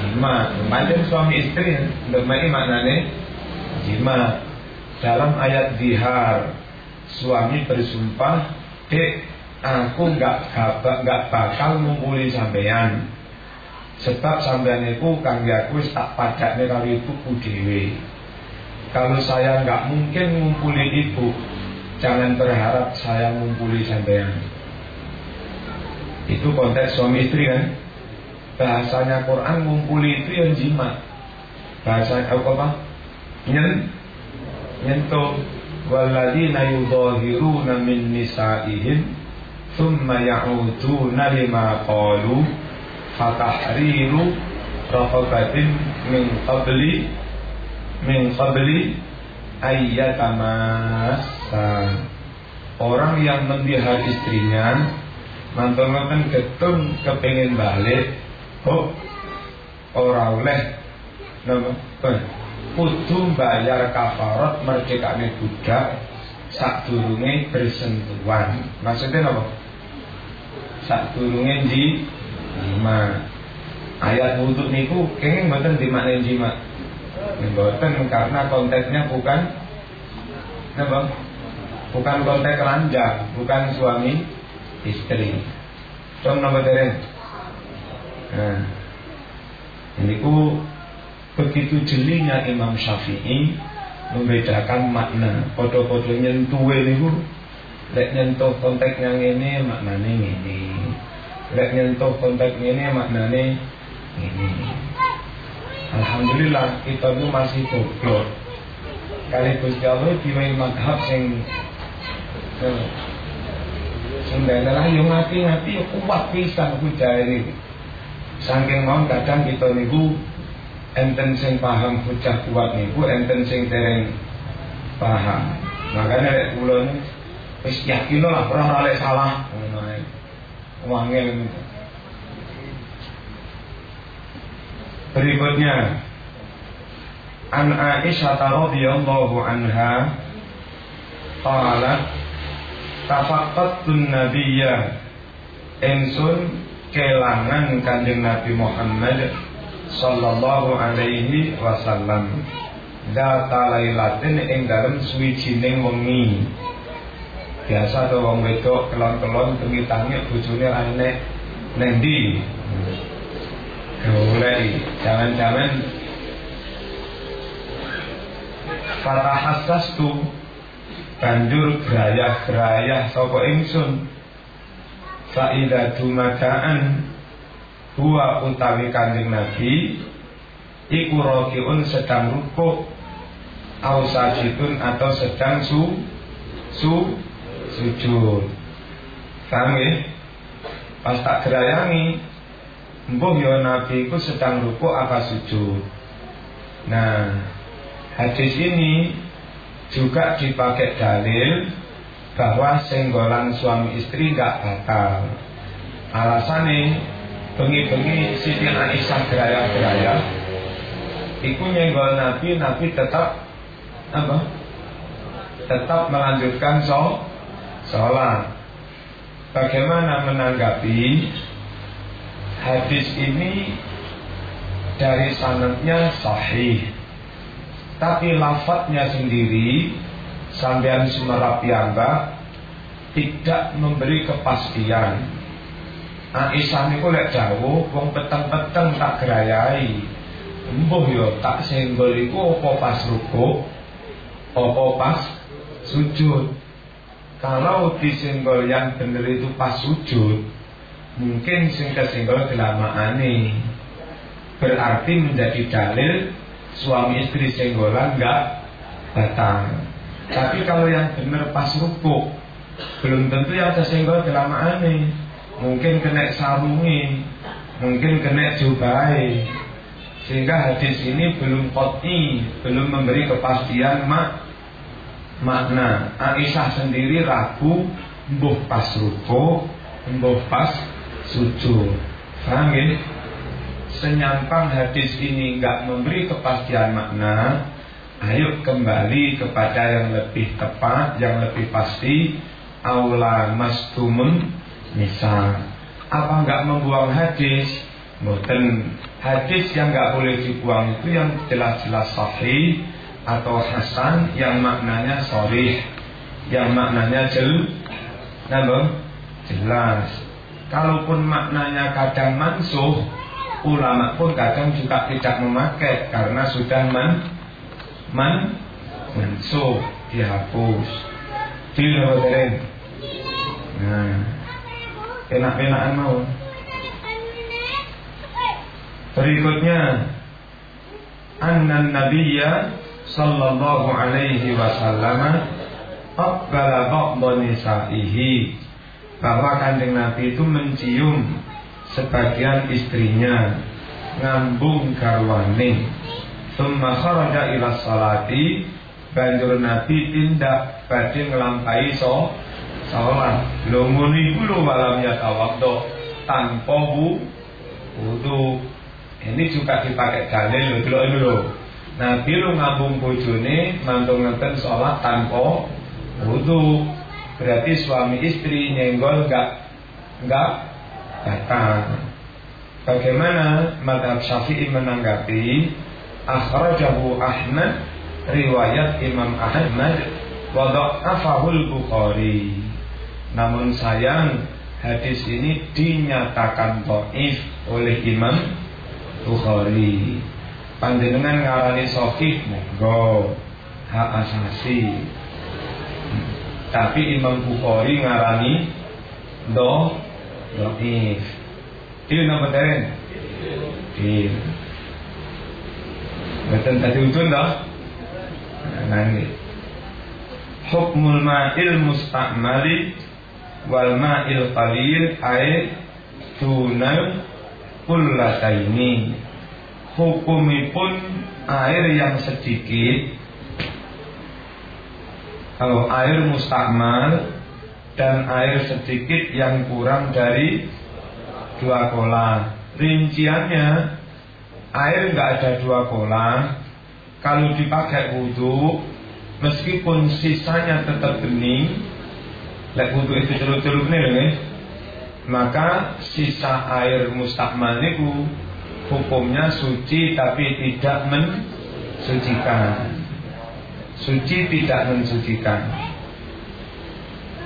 jima. Macam suami istri, doma ini maknanya jima. Dalam ayat dihar, suami bersumpah, dek, aku nggak nggak bakal ngumpuli sampean. Sebab sampean itu kang aku tak padakne karo ibuku dhewe. Kalau saya nggak mungkin ngumpuli ibu, jangan berharap saya ngumpuli sampean. Itu konteks suami istri kan? Bahasanya Quran ngumpuli itu yang jima. Bahasa apa? Nyen, nyentuh. Walladzina yudhahiruna min nisa'ihim thumma ya'uduna lima qalu fatahriru raqabatin min qabli min qabli ayyatamassa orang yang mendihar istrinya mantan-mantan getun kepingin balik. Oh ora oleh. Nama kudu bayar kafarat merdekane budak sak durunge bersentuhan. Maksudnya apa sak durunge di lima ayat wudhu niku kenging mboten dimaknani jima mboten karena konteksnya bukan apa bukan konteks ranjang bukan suami istri. Contoh nomor dereng. Nah, ini ku begitu jelinya Imam Syafi'i membedakan makna. Podo-podo nyentuh ini ku lek nyentuh konteksnya ini maknanya ini. Lek nyentuh konteks ini maknanya ini. Alhamdulillah kita itu masih goblok. Kali Gusti Allah diwai madhab sing eh, sehingga adalah yang ngati-ngati ya kuat pisan hujah ini. Saking mau kadang kita niku enten sing paham hujah kuat niku enten sing dereng paham. Makanya kula ini wis yakin lah ora oleh salah. Ae. Wangel Berikutnya. An Aisyah radhiyallahu anha qalat tafaqqatun nabiyya. Insun kelangan kanjeng Nabi Muhammad sallallahu alaihi wasallam. Data lailatin ing dalem suwijining wengi biasa to wong wedok kelon-kelon tengi-tangi bojone ana neng ndi? Golek. Jangan-jangan Fatah tu banjur gerayah-gerayah sapa ingsun? Saida dumadaan huwa utawi kanjeng Nabi iku rakiun sedang rukuk au sajidun atau sedang su su sujud paham ya pas tak gerayangi mbuh ya Nabi iku sedang rukuk apa sujud nah hadis ini juga dipakai dalil bahwa senggolan suami istri gak batal. Alasannya bengi-bengi Siti Aisyah geraya-geraya Iku nyenggol Nabi, Nabi tetap apa? Tetap melanjutkan so, sholat. Bagaimana menanggapi hadis ini dari sanadnya sahih tapi lafadznya sendiri sampean sumerap piyambak tidak memberi kepastian. Aisyah niku lek jauh wong peteng-peteng tak gerayai. Embuh yo tak senggol iku apa pas ruko, apa pas sujud. Kalau disenggol yang benar itu pas sujud, mungkin sing kesenggol kelamaane. Berarti menjadi dalil suami istri senggolan enggak datang. Tapi kalau yang benar pas rukuk belum tentu yang tersenggol kelamaan nih. Mungkin kena sarungi, mungkin kena jubai. Sehingga hadis ini belum koti, belum memberi kepastian mak makna. Aisyah sendiri ragu, mbuh pas rukuk, mbuh pas sujud. Paham ya? senyampang hadis ini nggak memberi kepastian makna, ayo kembali kepada yang lebih tepat, yang lebih pasti. Aula mastumun misal. Apa nggak membuang hadis? Mboten hadis yang nggak boleh dibuang itu yang jelas-jelas sahih atau hasan yang maknanya sorih, yang maknanya jel, nabo, jelas. Kalaupun maknanya kadang mansuh, ulama pun kadang juga tidak memakai karena sudah man, man, mansuh dihapus. Dilewatkan. Nah, enak-enakan mau. Berikutnya anna nabiyya sallallahu alaihi wasallam aqbala ba'dha nisaihi. Bahwa kanjeng Nabi itu mencium sebagian istrinya ngambung garwane. Summa kharaja ila salati banjur Nabi tindak badhe nglampahi so salat. Lho ngono iku lho walam yatawaddo tanpa wudu. Ini juga dipakai dalil lho lho. Nabi ngambung bojone mantung ngeten sholat tanpa wudu. Berarti suami istri nyenggol enggak enggak batal. Bagaimana madhab syafi'i menanggapi Akhrajahu Ahmad Riwayat Imam Ahmad Wada'afahul Bukhari Namun sayang Hadis ini dinyatakan to'if oleh Imam Bukhari panjenengan ngarani sahih monggo. Hak asasi. Tapi Imam Bukhari ngarani do doif. Itu nama teren? Betul tadi ujung dah Nanti Hukmul ma'il musta'mali Wal ma'il qalil Ay Dunal kullataini hukumipun air yang sedikit. Kalau air mustakmal dan air sedikit yang kurang dari dua kola. Rinciannya air nggak ada dua kola. Kalau dipakai wudhu meskipun sisanya tetap bening lek wudhu itu celup-celup nih maka sisa air mustakmal niku hukumnya suci tapi tidak mensucikan. Suci tidak mensucikan.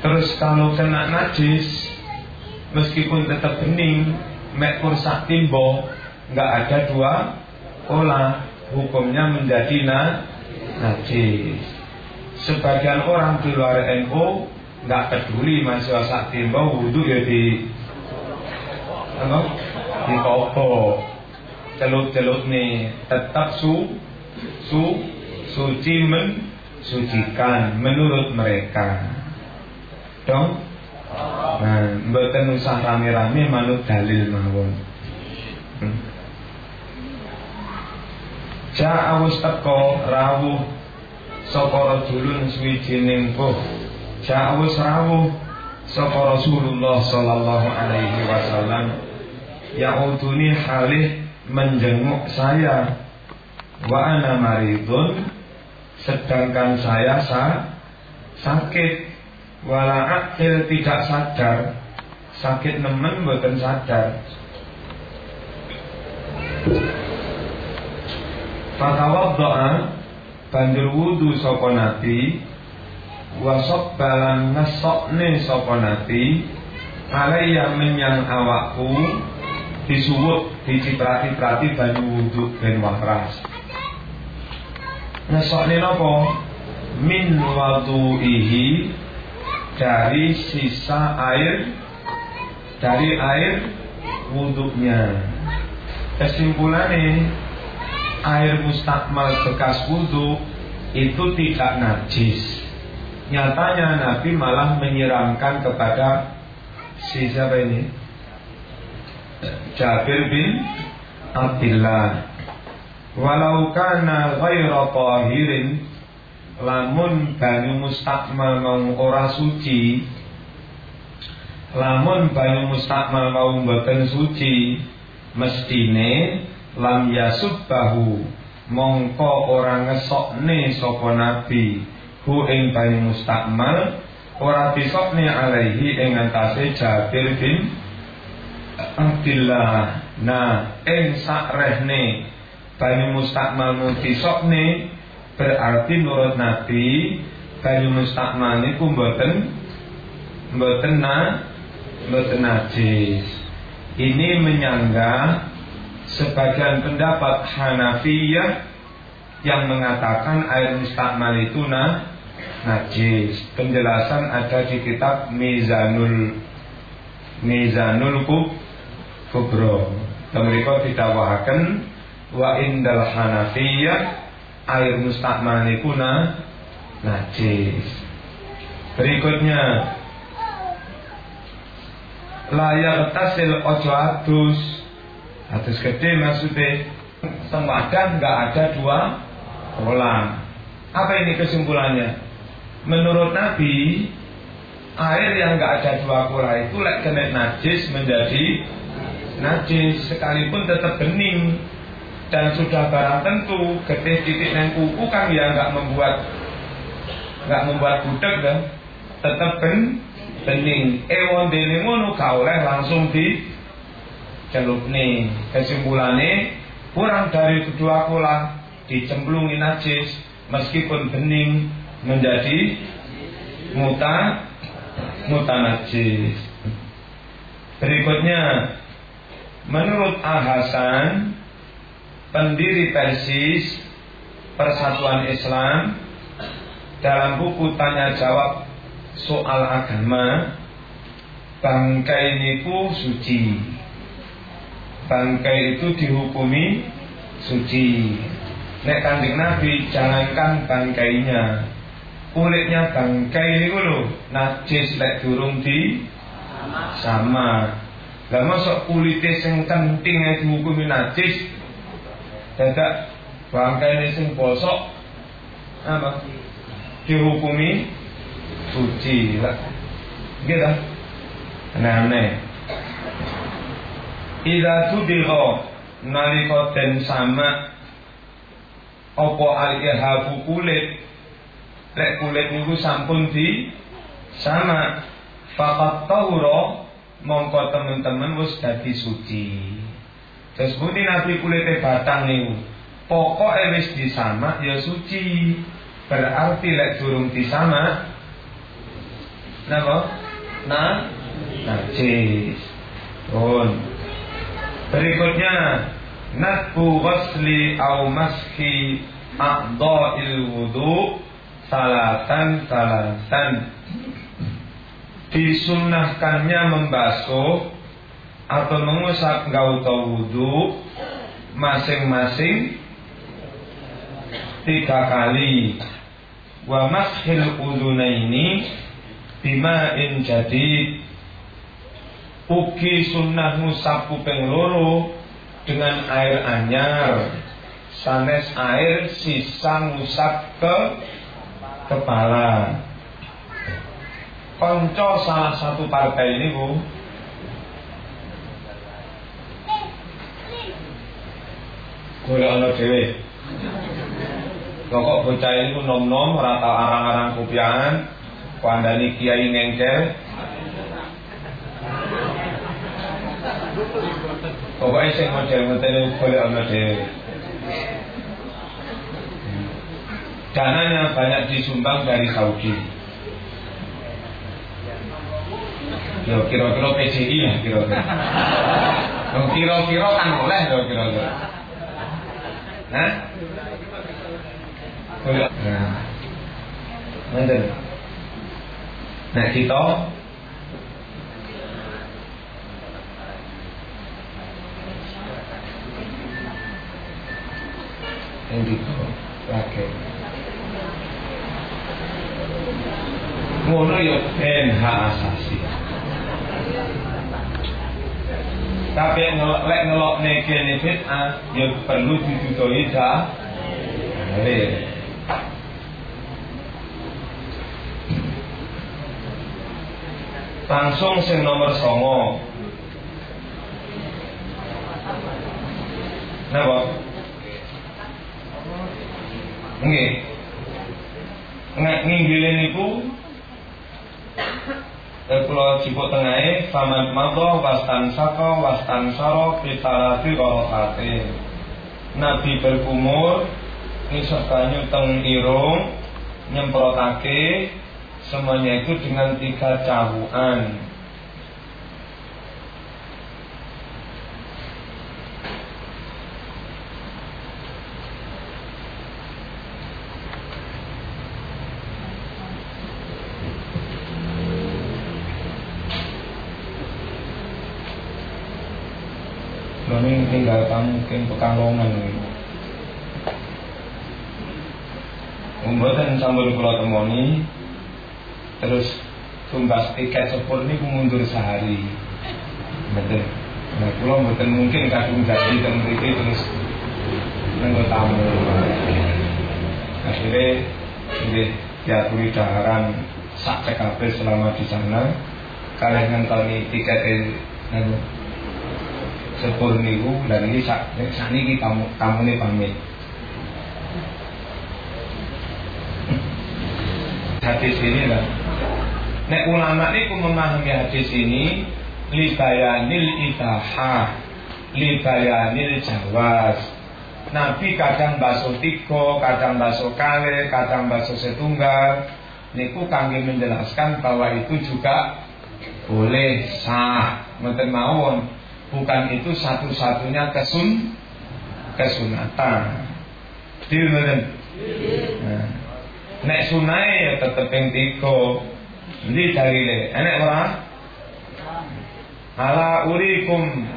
Terus kalau kena najis meskipun tetap bening, mek kursak timbo nggak ada dua pola hukumnya menjadi na, najis. Sebagian orang di luar NU nggak peduli mahasiswa sakti mau wudhu ya di apa di toko celut-celut nih tetap su su suci men sucikan menurut mereka. Dong? Nah mboten usah rame-rame manut dalil mawon. Hmm. Ja'awus teko rawuh saka rajulun suwijining puh. Ja'awus rawuh Sapa Rasulullah Sallallahu alaihi wasallam. Ya'uduni halih menjenguk saya. Wa ana maridun Sedangkan saya sa sakit. Wala akil tidak sadar. Sakit nemen bukan sadar. Fatawab doa Banjur wudhu sopo nabi. Wasok balan ngesokne sapa nabi. Alaiya menyang awakku disuwut diciprati-prati banyu wudhu ben wahras ngesokne napa min wadu'ihi dari sisa air dari air wudhunya kesimpulannya air mustakmal bekas wudhu itu tidak najis. Nyatanya Nabi malah menyiramkan kepada si siapa ini? Jabir bin Abdullah. Walau kana ghaira tahirin lamun banyu mustakmal mau ora suci lamun banyu mustakmal mau mboten suci mestine lam yasubbahu mongko ora ngesokne sapa nabi hu ing bani mustakmal ora bisokne alaihi ing antase Jabir bin Abdillah Nah, ing sakrehne banyu mustakmal mutisokne berarti menurut Nabi banyu mustakmal niku mboten mboten na mboten najis. Ini menyanggah sebagian pendapat Hanafiyah yang mengatakan air mustakmal itu na najis. Penjelasan ada di kitab Mizanul Mizanul Kub Kubro. Mereka didakwakan wa indal Hanafiyah air mustakmal itu na najis. Berikutnya layak tasil ojo adus adus gede maksudnya semadan nggak ada dua kolam apa ini kesimpulannya menurut Nabi air yang nggak ada dua kolam itu lek najis menjadi najis sekalipun tetap bening dan sudah barang tentu getih titik dan kuku kan ya nggak membuat nggak membuat budak kan. Tetap ben bening. Ewon dene ngono oleh langsung di celupne kesimpulannya kurang dari kedua kolam dicemplungi najis meskipun bening menjadi muta muta najis. Berikutnya menurut Al Hasan pendiri Persis Persatuan Islam dalam buku tanya jawab soal agama bangkai niku suci. Bangkai itu dihukumi suci. Nek kanjeng Nabi jangankan bangkainya. Kulitnya bangkai niku lho najis lek durung di sama lah masuk kulitnya sing kenting dihukumi najis. Dadak bangkai sing bosok apa? Dihukumi suci lah. Gitu aneh-aneh. Ida tudiro nalika den sama apa al-ihabu kulit? Lek kulit niku sampun di sama fakat tahura mongko teman-teman wis dadi suci terus budi nabi kulitnya batang niku pokoknya wis disama ya suci berarti lek durung disama Napa? Nah, najis. Pun. Berikutnya natbu ghusli au maski a'dha'il wudu salatan salatan disunnahkannya membasuh atau mengusap gauta wudu masing-masing tiga kali. Wa mashil udunaini in jadi ugi sunnah ngusap kuping loro dengan air anyar. Sanes air sisa ngusap ke kepala konco salah satu partai ini bu Golek ana dhewe. Kok bocah ini nom-nom rata arang-arang kupian Pandani kiai ngengkel Pokoknya sing model ngeten boleh ana dhewe. Dananya banyak disumbang dari Saudi. Yo kira-kira PCI ya kira-kira. kira-kira kan boleh loh kira-kira. Hah? Boleh. Nah. Nanti. Nah kita yang gitu lagi ngono ya ben hak asasi tapi lek ngelok kene fitnah ya perlu ditutupi dah langsung sing nomor songo Napa? Nggih. Nek ninggile niku kula jipuk tengahe faman madha wastan saka wastan sara fitarati qarafate Nabi berkumur ngisep banyu teng irung nyemprotake semuanya itu dengan tiga cawuan Ini kamu mungkin pekalongan Mboten sampun kula temoni terus tumbas tiket sepur ini mundur sehari. Betul. Nah, kula mboten mungkin kadung jadi teng mriki terus nenggo tamu. Akhirnya nggih diaturi daharan sak PKB selama di sana kalian ngentoni tiket nenggo sepur niku dan ini sak sakniki tamu tamune pamit. hadis ini lah. Nek ulama ku memahami hadis ini libayanil itahah, libayanil jawaz. Nabi kadang basuh tiga, kadang basuh kale, kadang basuh setunggal. Niku kami menjelaskan bahwa itu juga boleh sah. Mungkin mawon. Bukan itu satu-satunya kesun kesunatan. Betul Nah, Nek sunai ya tetep yang tiga. Ini dalile. Enek ora? Ala urikum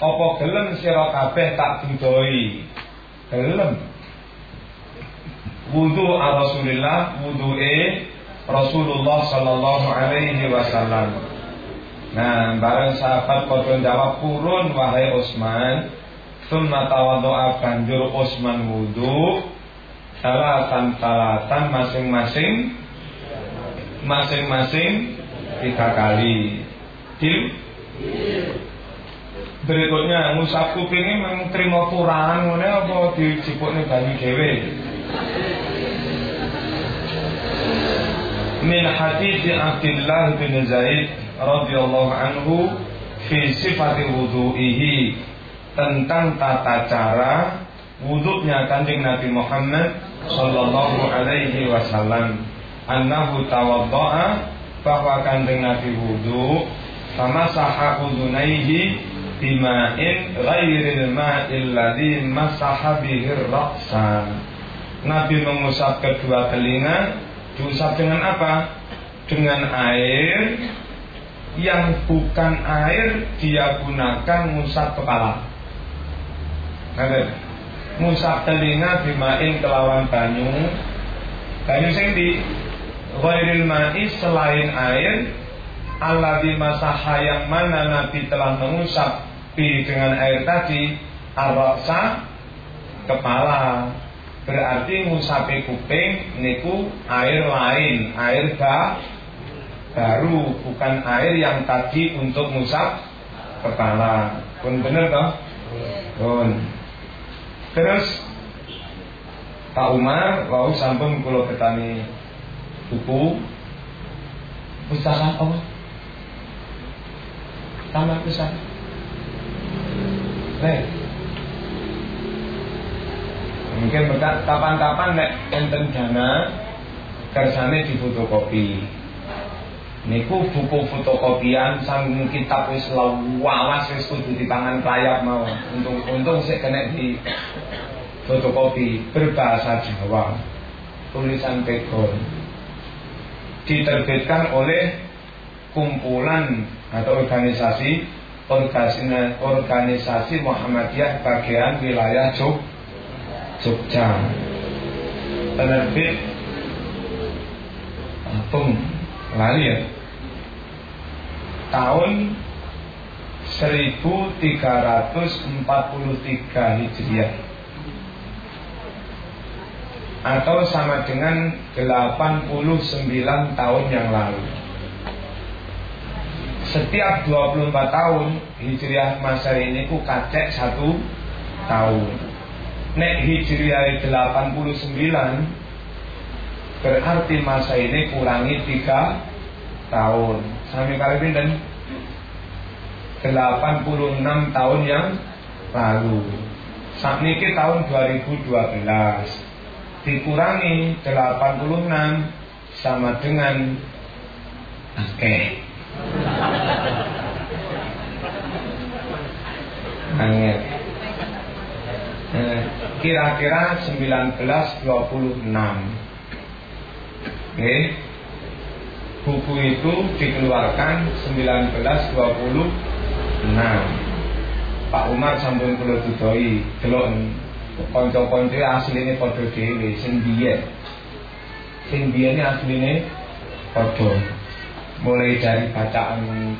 apa gelem sira kabeh tak budoi. Gelem. Wudu Rasulullah, wudu'e Rasulullah sallallahu alaihi wasallam. Nah, bareng sahabat padha jawab purun wahai Utsman, summa tawadhu'a banjur Utsman wudu, salatan salatan masing-masing masing-masing tiga kali. Dil? Berikutnya ngusap kupingnya memang terima kurang ngene apa dicipukne banyu dhewe? Min hadis Abdullah bin Zaid radhiyallahu anhu fi sifati wudu'ihi tentang tata cara wuduknya kanjeng Nabi Muhammad sallallahu alaihi wasallam annahu tawaddaa bahwa kanjeng Nabi wudu sama saha udunaihi bima'in ghairil ma'il ladzi masaha bihir ra'sa Nabi mengusap kedua telinga diusap dengan apa? Dengan air yang bukan air dia gunakan mengusap kepala. Ngusap telinga bimain kelawan banyu. Banyu sing di ghairil ma'i selain air Allah di masaha yang mana Nabi telah mengusap pi dengan air tadi arwaksa kepala. Berarti ngusapi kuping niku air lain air ba baru bukan air yang tadi untuk ngusap kepala pun bener toh pun Terus Pak Umar wau sampun kula petani buku pustaka apa? Taman pustaka. Nek. Mungkin kapan-kapan nek enten dana kersane difotokopi. Niku buku fotokopian sang kitab wis lawas wis kudu di tangan klayap mau. Untung untung sik kena di fotokopi berbahasa Jawa. Tulisan pegon. Diterbitkan oleh kumpulan atau organisasi organisasi Muhammadiyah bagian wilayah Jog, Jogja. Penerbit Atung lali ya tahun 1343 Hijriah atau sama dengan 89 tahun yang lalu. Setiap 24 tahun Hijriah masa ini ku kacek satu tahun. Nek Hijriah 89 berarti masa ini kurangi 3 tahun. Sami kali pinten? 86 tahun yang lalu. Saat ini tahun 2012 dikurangi 86 sama dengan akeh. Angin. Eh, kira-kira 1926. Oke. Buku itu dikeluarkan 1926. Pak Umar sampun kula dudoi delok kanca-kanca asline padha dhewe sing biyen. Sing biyen asline padha. Mulai dari bacaan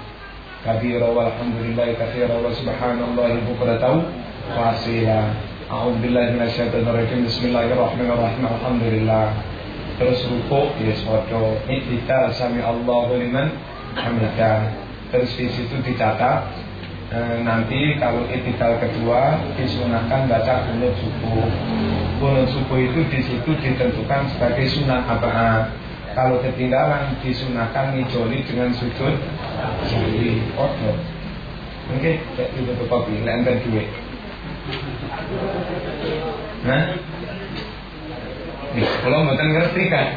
kabira walhamdulillah katsira wa subhanallah bukratan wa asila. A'udzu billahi minasyaitonir rajim. Bismillahirrahmanirrahim. Alhamdulillah. Terus rukuk ya padha. Iktidal sami Allahu liman hamidah. Terus di situ dicatat e, nanti kalau itidal kedua disunahkan baca kunut subuh. Kunut subuh itu di situ ditentukan sebagai sunat apa? Kalau ketinggalan disunahkan ngijoli dengan sujud sendiri. Oke, Oke, cek itu kopi, lempar duit. Nah, kalau mboten ngerti kan,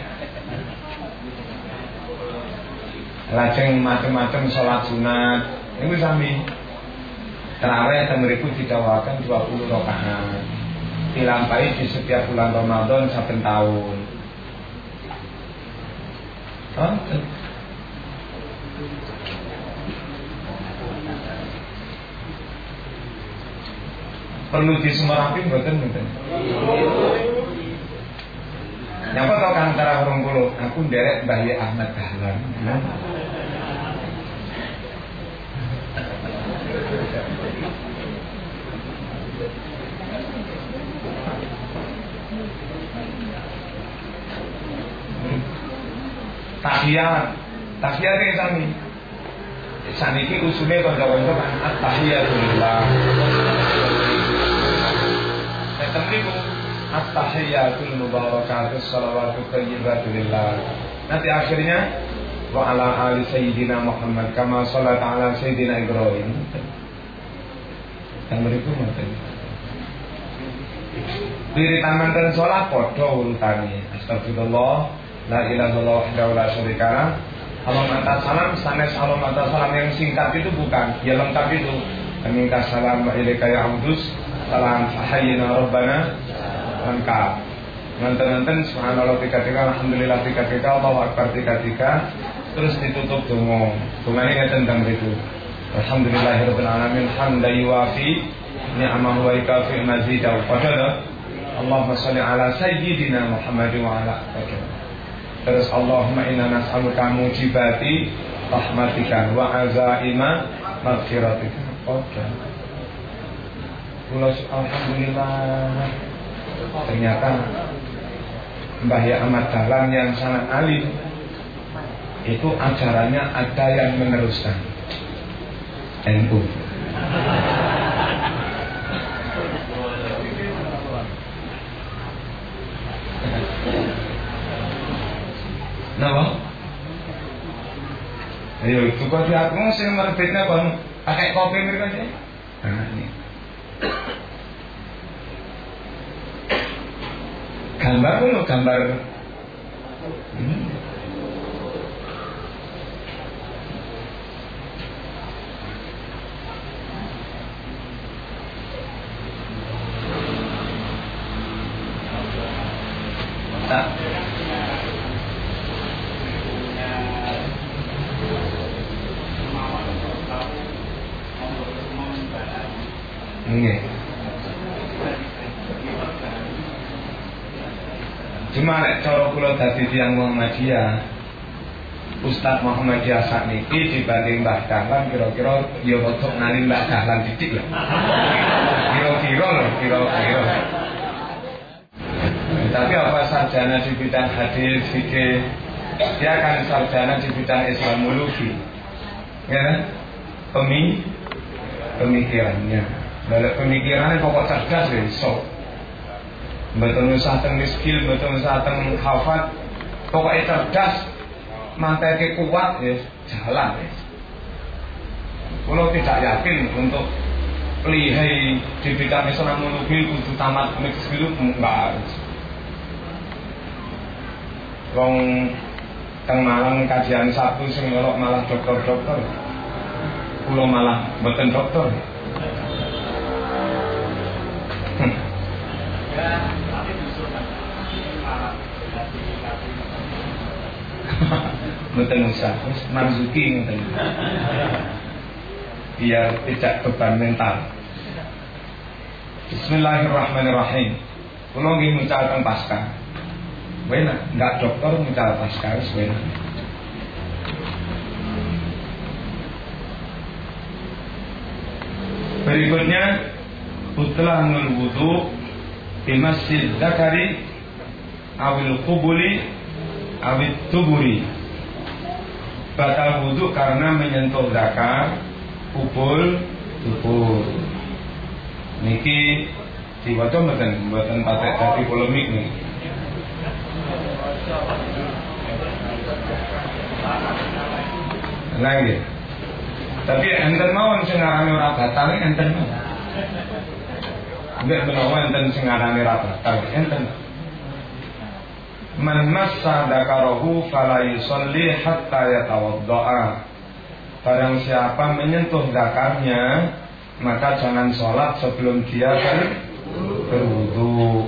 lajeng macam-macam sholat sunat, ini sami Terawih dan meriku didawakan 20 rakaat. Dilampaui di setiap bulan Ramadan saben tahun. Perlu disemarapi mboten mboten. Nyapa tau kan antara orang pulau, aku derek Mbah Ahmad Dahlan. tahiyat tahiyat ini sami. Saniki usule kanca-kanca kan Netem niku at-tahiyatul mubarakatus salawatu thayyibatulillah nanti akhirnya wa ala ali sayyidina Muhammad kama salat ala sayyidina Ibrahim. Dan mereka ngoten Wiritan mantan sholat podo urutani Astagfirullah La ilaha illallah la syarika Alamat salam sanes alamat salam yang singkat itu bukan, ya lengkap itu. Minta salam wa ilaika ya abdus. Salam hayyina rabbana lengkap. Nanten-nanten subhanallah tiga tiga, alhamdulillah tiga tiga, Allahu akbar tiga tiga. Terus ditutup dongo. Dongane ngeten tentang itu. Alhamdulillahirabbil alamin hamdan yuwafi ni'amahu wa yukafi mazidahu. Padahal Allahumma shalli ala sayyidina Muhammad wa ala Terus Allahumma inna nas'aluka mujibati rahmatika wa azaima maghfiratika. Kula alhamdulillah ternyata Mbah Ya Ahmad Dahlan yang sangat alim itu acaranya ada yang meneruskan NU. Napa? Ayo itu kok aku sing merbitnya kon pakai kopi mriko aja. Nah, ini. Gambar pun gambar hmm. Dadi tiyang Muhammadiyah, Ustaz Muhammadiyah sakniki dibanding Mbah Dahlan kira-kira ya rodok nani Mbah Dahlan titik lah. Kira-kira loh, kira-kira. Tapi apa sarjana di bidang hadis, fikih, dia akan sarjana di bidang Islamologi. Ya kan? Pemi pemikirannya. Balik pemikirannya pokok cerdas ya so. Betul usah teng skill, betul usah teng hafat, pokoknya cerdas. manteke kuat ya jalan ya. Kalau tidak yakin untuk lihai di bidang Islam mobil kudu tamat mix gitu enggak. Wong teng Malang kajian Sabtu sing malah dokter-dokter. Kulo malah mboten dokter. Hmm. Mboten usah, wis marzuki ngoten. Biar tidak beban mental. Bismillahirrahmanirrahim. Kulo nggih mucal teng pasca. Wena, enggak dokter mucal pasca wis wena. Berikutnya Utlanul wudu di masjid Zakari awil kubuli awil tuburi batal wudu karena menyentuh zakar kubul tubur niki diwaca mboten mboten patek dadi polemik nih Lagi. Tapi enten mawon sing ngarani ora batal enten mawon. Enggak enten sing ngarani ora batal enten. Man massa dzakarahu fala yusalli hatta yatawaddaa. Barang siapa menyentuh zakarnya maka jangan sholat sebelum dia ber berwudu.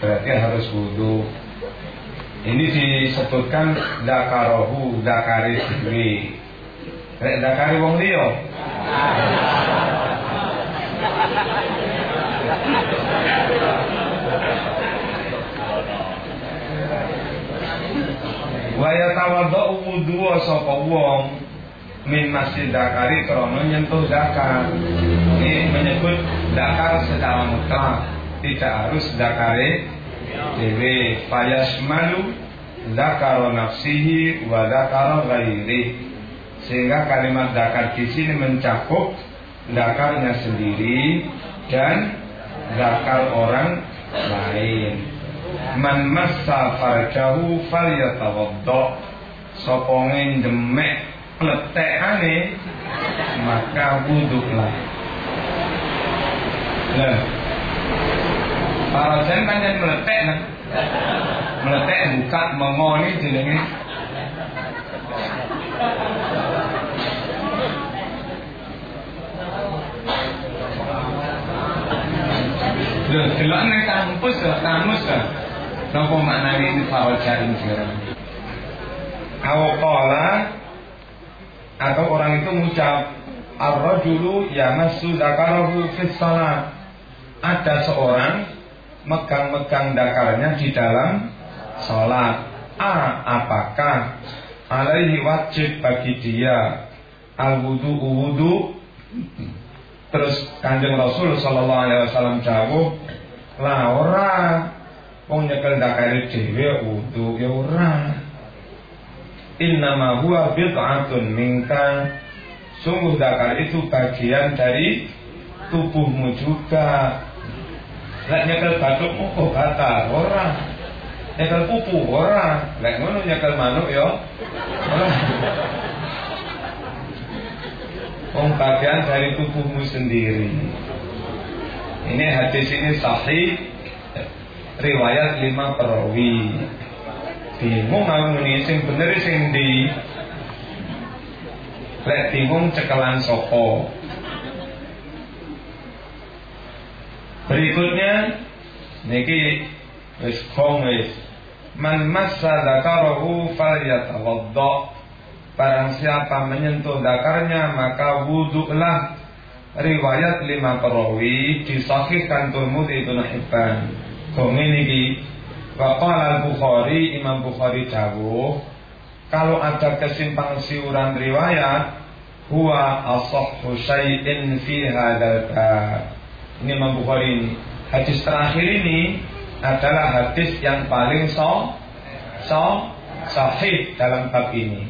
Berarti harus wudu. Ini disebutkan dakarohu dakari sendiri. Rek dakari wong liya. Wa yatawaddau wudu sapa wong min masjid dakari krana nyentuh dakar. Ini menyebut dakar secara mutlak, tidak harus dakare dewe fayasmalu dakaro nafsihi wa dakaro ghairi sehingga kalimat dakar di sini mencakup dakarnya sendiri dan dakar orang lain man massa farjahu falyatawadda sapa ngendemek pletekane maka wudhulah nah para jen kan meletek nah. meletek buka mengoni jenenge Loh, delok nang kampus kamus ya. Napa maknane ini fawal jaring sekarang? Awqala atau orang itu mengucap Ar-rajulu yamassu dzakarahu fis salat. Ada seorang megang-megang dakarnya di dalam sholat. A. Apakah alaihi wajib bagi dia al wudu wudu Terus Kanjeng Rasul sallallahu alaihi wasallam jawab, "La ora. Wong nyekel dakare dhewe wudu ya ora. Innama huwa bid'atun minka. Sungguh dakar itu bagian dari tubuhmu juga. Lek nyekel batukmu kok batal ora. Nyekel pupu ora. Lek ngono nyekel manuk ya. Wong bagian dari tubuhmu sendiri. Ini hadis ini sahih riwayat lima perawi. Bingung aku ini sing bener sing di Lek bingung cekelan soko. Berikutnya niki wis wis man massa dzakarahu falyatawadda Barang siapa menyentuh dakarnya maka wuduklah Riwayat lima perawi disahihkan Turmudi Ibn Hibban. Kong ini Waqala al-Bukhari Imam Bukhari jawuh kalau ada kesimpang siuran riwayat huwa asahhu syai'in fi hadzal Ini Imam Bukhari ini. Hadis terakhir ini adalah hadis yang paling so, so sahih dalam bab ini.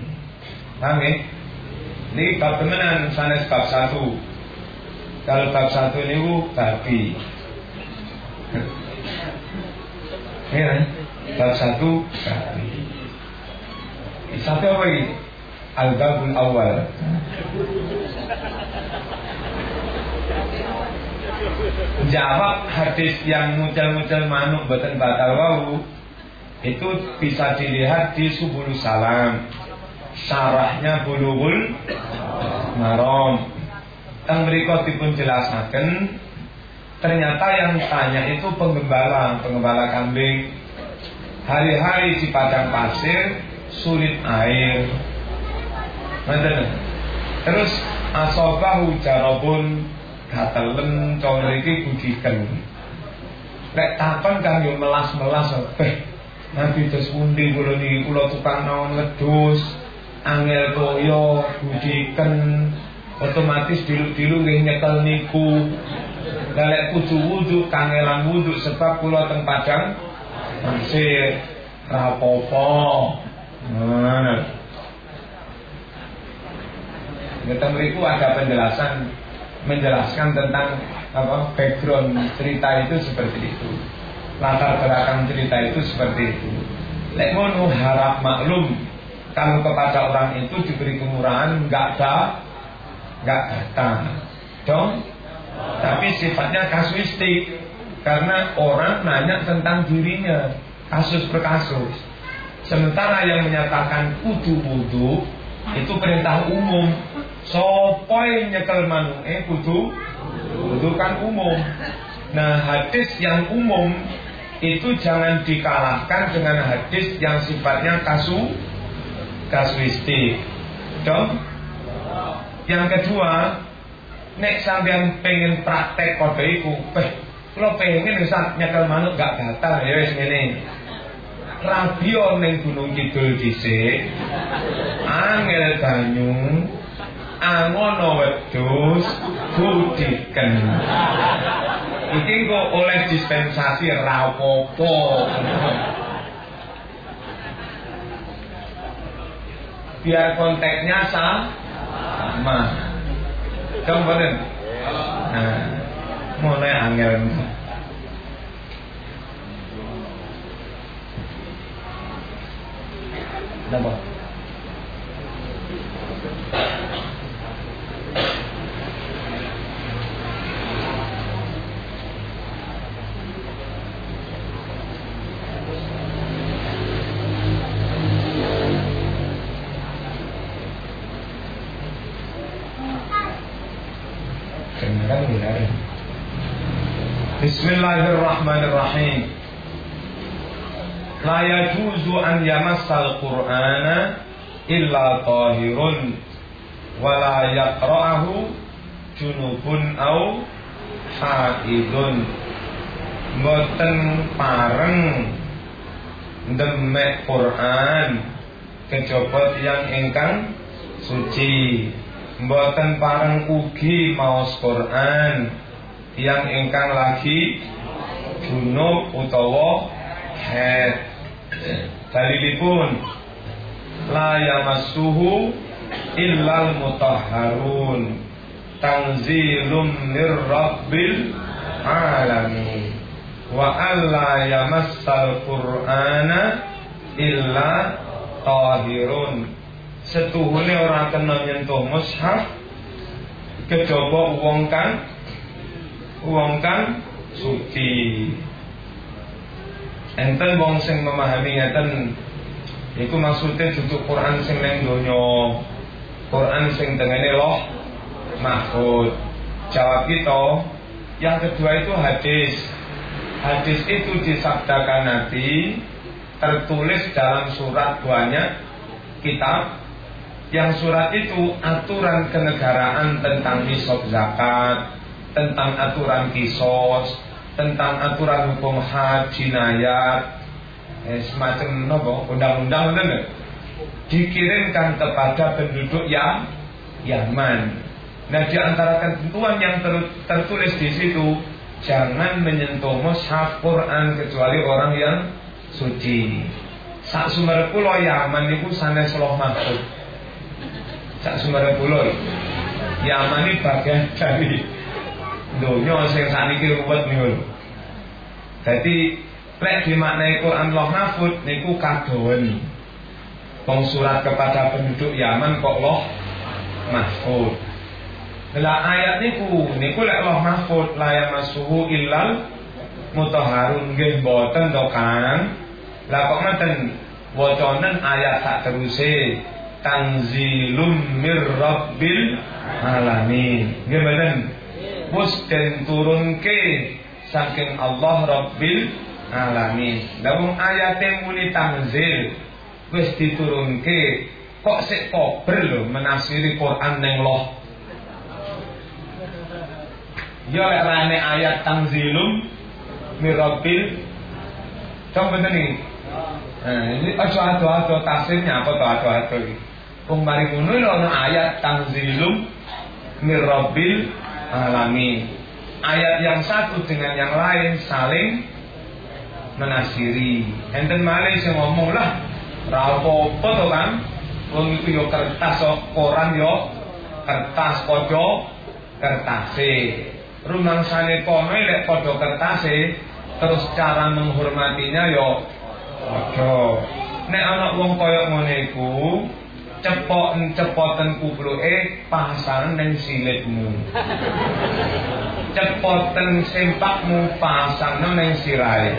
Paham ya? Ini bab temenan sanes bab satu. Kalau bab satu ini bu babi. Ya, bab satu. Satu apa ini? Al-Babul Awal. Jawab hadis yang muncul-muncul manuk batan batal wau itu bisa dilihat di Subul Salam. Syarahnya Bulughul Maram. Teng mriku dipun jelasaken ternyata yang tanya itu penggembala, penggembala kambing. Hari-hari di padang pasir sulit air. Ngoten. Terus asobahu jarabun gatelen cara iki budiken. Lek takon kan yo melas-melas eh nanti terus pundi kula niki kula tukang naon ngedus angel toyo budiken otomatis dilu-dilu nggih nyekel niku. Lek kudu wudu kangelan wudu sebab kula teng Padang masih rapopo. Nah, kita ada penjelasan menjelaskan tentang apa background cerita itu seperti itu. Latar belakang cerita itu seperti itu. Lek harap maklum kalau kepada orang itu diberi kemurahan nggak ada nggak datang. Dong. Tapi sifatnya kasuistik karena orang nanya tentang dirinya kasus per kasus. Sementara yang menyatakan kudu wudu itu perintah umum. Yang nyekel eh kudu wudu kan umum. Nah hadis yang umum itu jangan dikalahkan dengan hadis yang sifatnya kasu kasuistik. Dong. Yang kedua, nek sampean pengen praktek kode iku, peh, kalau pengen bisa nyekel manuk gak gatal ya wis ngene. Rabio ning Gunung Kidul dhisik. Angel banyu angono wedhus budiken. Iki kok oleh dispensasi ra apa-apa. Biar konteksnya sama. Kamu bener? Nah, mulai angel. Kenapa? Kedengaran tidak ada. Bismillahirrahmanirrahim. La yajuzu an yamassal Qur'ana illa tahirun wa la yaqra'ahu junubun au haidun. Mboten pareng ndemek Quran kejaba yang ingkang suci. Mboten pareng ugi maos Quran yang ingkang lagi junub utawa haid. Dalilipun la yamassuhu illal mutahharun. Tanzilum mir rabbil alamin. Wa alla yamassal qur'ana illa tahirun. Setuhune ora kena nyentuh mushaf kejaba wong kang wong kang suci. Enten wong sing memahami ngeten iku maksudnya duduk Quran sing ning donya. Quran sing tengene loh mahfud. Jawab kita yang kedua itu hadis. Hadis itu disabdakan nanti tertulis dalam surat banyak kitab yang surat itu aturan kenegaraan tentang nisab zakat tentang aturan kisos tentang aturan hukum had, jinayat, eh, semacam nopo undang-undang itu dikirimkan kepada penduduk yang Yaman. Nah di antara ketentuan yang ter, tertulis di situ jangan menyentuh mushaf Quran kecuali orang yang suci. Sak sumber pulau Yaman itu sanes loh mahfud. Sak sumber pulau Yaman ini bagian dari donya sing saniki ruwet niku lho. Dadi lek dimaknai Quran Allah mahfud niku kadowen. Wong surat kepada penduduk Yaman kok loh mahfud. Lah ayat niku niku lek loh mahfud la yamassuhu illal mutahharun nggih boten to Kang. Lah kok ngeten wacanen ayat sak teruse tanzilum mir rabbil alamin. Nggih mboten. Wis den turunke saking Allah Rabbil alamin. Lah wong ayate muni tanzil wis diturunke kok sik kober lho menafsiri Quran ning loh Ya lek rane ayat tanzilum mirabil Coba bener nih Nah, ini aja ado-ado tafsirnya apa tuh ado-ado iki. Wong mari ngono ayat tanzilum mirabil alamin. Ayat yang satu dengan yang lain saling menasiri. Enten malih sing ngomong lah Ra apa-apa to kan. Wong iku yo kertas kok, koran yo kertas padha kertase. Rumangsane kono lek padha kertase, terus cara menghormatinya yo padha. Nek ana wong kaya ngene iku, cepok cepoten kupluke pasang ning silitmu. Cepoten sempakmu pasang ning sirahe.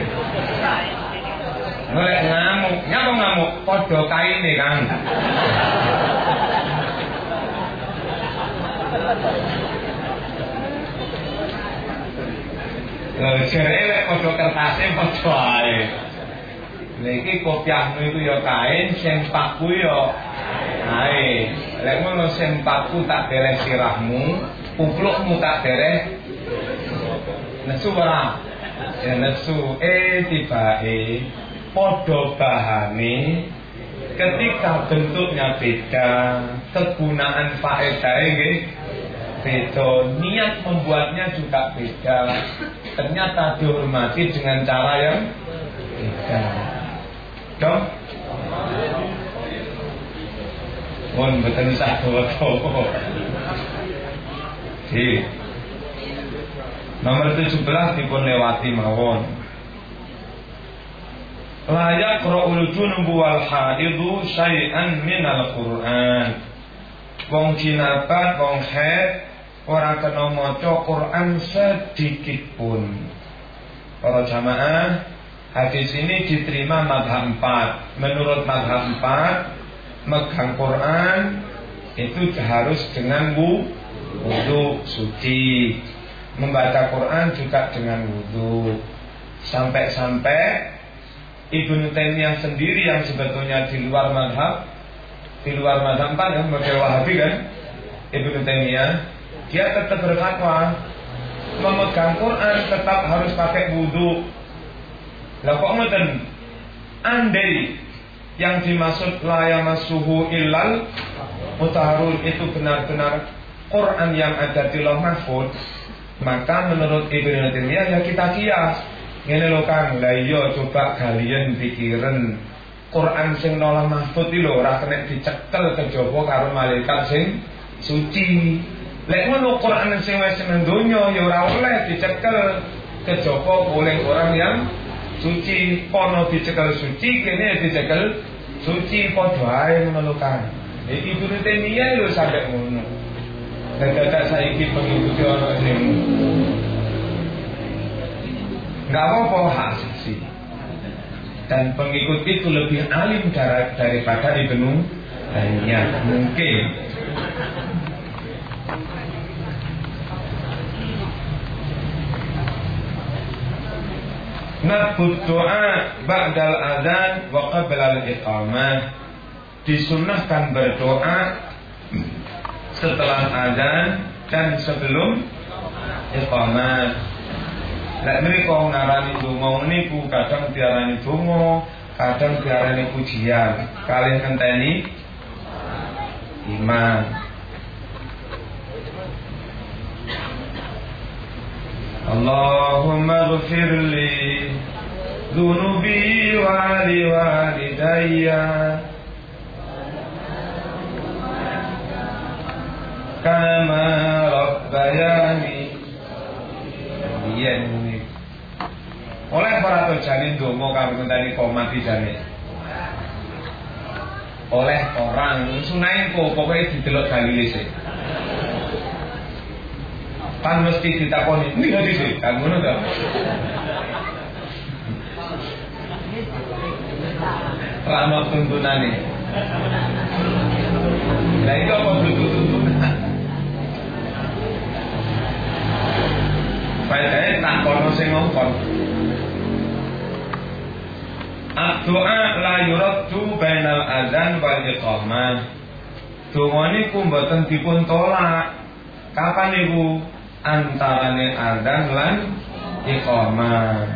Golek ngamuk, nyapa ngamuk? Padha kaine, Kang. Lho jere lek padha kertase padha ae. Niki kopiahmu iku ya kain, sempakku ya. Lek ngono sempakku tak dereh sirahmu, kuplukmu tak dereh nesu ora? Ya nesu eh tibake podo bahane ketika bentuknya beda kegunaan faedahnya nggih beda niat membuatnya juga beda ternyata dihormati dengan cara yang beda dong mohon betul satu Di Nomor 17 dipun lewati mawon layak yaqra'ul junubu wal haidu syai'an minal Qur'an. Wong jinabat, wong haid ora kena maca Quran sedikit pun. Para jamaah, hadis ini diterima madhab 4. Menurut madhab 4, megang Quran itu harus dengan wudhu suci. Membaca Quran juga dengan wudhu. Sampai-sampai Ibnu Taimiyah sendiri yang sebetulnya di luar madhab di luar madhab kan yang model Wahabi kan Ibnu Taimiyah dia tetap berfatwa memegang Quran tetap harus pakai wudhu lah kok ngoten? Andai yang dimaksud layama suhu ilal mutaharul itu benar-benar Quran yang ada di Lauh Mahfud maka menurut Ibnu Taimiyah ya kita kias. Ngene lho Kang, lah iya coba kalian pikiran. Quran sing nolah mahfud iki lho ora kena dicekel kejaba karo malaikat sing suci. Lek ngono Quran sing wis nang donya ya ora oleh dicekel kejaba oleh orang yang suci. Kono dicekel suci, kene dicekel suci padha ae Kang. Iki Ibnu Taimiyah lho sampe ngono. Dadak saiki pengikuti ana sing nggak apa-apa hak saksi dan pengikut itu lebih alim daripada Ibnu Taimiyah mungkin Nabut doa ba'dal adzan wa qabla al-iqamah Disunahkan berdoa setelah adzan dan sebelum iqamah Lek mriko ngarani donga niku kadang diarani donga, kadang diarani pujian. Kalian ngenteni iman. Li dhunubi wa li walidayya. Kama rabbayani biyen oleh para terjadi dongo kami ngenteni kok mati jane. oleh orang sunai kok pokoknya didelok dalile sih kan mesti ditakoni. Hadis sih kan ngono to Rama nih Nah itu apa tuntunan? Faedahnya tak kono sing ngongkon. Doa la yuraddu bainal adzan wal iqamah. Donga niku mboten dipun tolak. Kapan niku antarane adzan lan iqamah.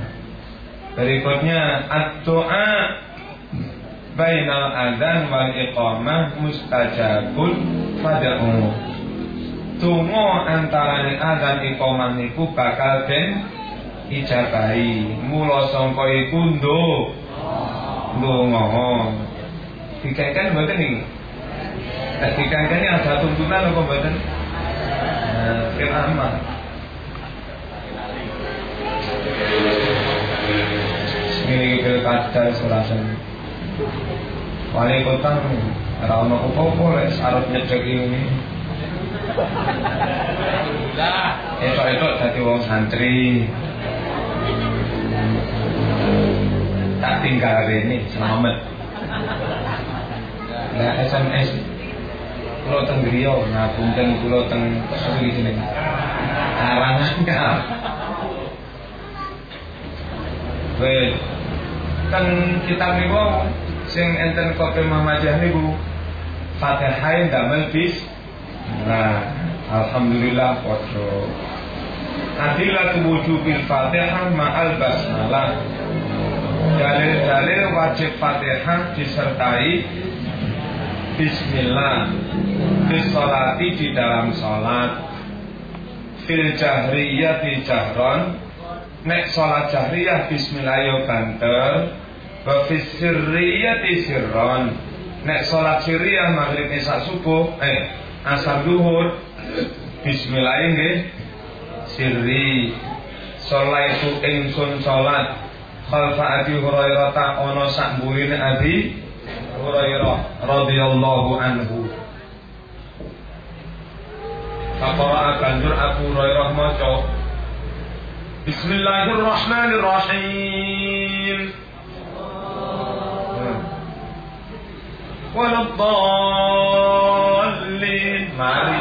Berikutnya ad-doa bainal adzan wal iqamah mustajabun fad'u. Donga antarane adzan iqamah niku bakal den ijabahi. Mula sangka iku nduk Lunga. Dikaikan mboten dikaikan ini ada tuntunan apa mboten? Nah, fil amal. Ini pilkada surasan. Wali kota ono apa-apa lek arep nyedek ini. Itu itu dadi wong santri tak tinggal ini selamat nah SMS Pulau teng Griyo, ngapunten pulau teng Suli sini. Arangan ka. Wes, kan kitab niku sing enten kopi Muhammadiyah niku Fatihah damel bis. Nah, alhamdulillah padha. Adilah wujubil Fatihah ma'al basmalah dalil-dalil wajib Fatihah disertai Bismillah. Bisolati di dalam sholat. Fil jahriyah jahron. Nek sholat jahriyah Bismillah yo banter. Wa fis sirriyati sirron. Nek sholat sirriyah maghrib isya subuh Eh asar duhur. Bismillah ini Sirri. Sholat itu ingsun sholat. Khalfa Abi Hurairah ana sak mburine Abi Hurairah radhiyallahu anhu. Faqara banjur Abu Hurairah maca Bismillahirrahmanirrahim. Waladdallin. Mari.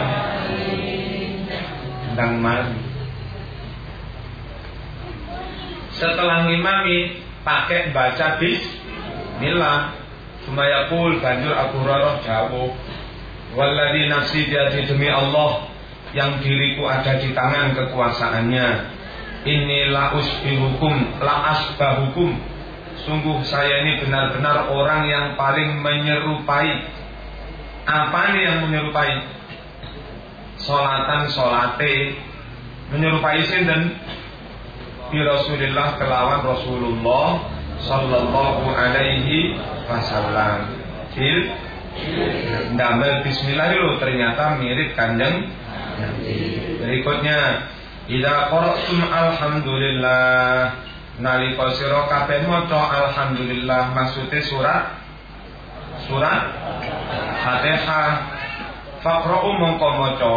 Ndang mari. Setelah ngimami pakai baca bismillah Sumaya pul banjur Abu Hurairah jawab Walladhi nafsi jadi demi Allah Yang diriku ada di tangan kekuasaannya. Ini la usbihukum La asbahukum. Sungguh saya ini benar-benar orang yang paling menyerupai. Apa ini yang menyerupai? Solatan solate Menyerupai sinten bi Rasulillah kelawan Rasulullah sallallahu alaihi wasallam. Fil ndamel bismillah itu ternyata mirip kanjeng Berikutnya Ida qara'tum alhamdulillah. Nalika sira kabeh maca alhamdulillah maksude surat surat Fatihah. Faqra'u mongko maca.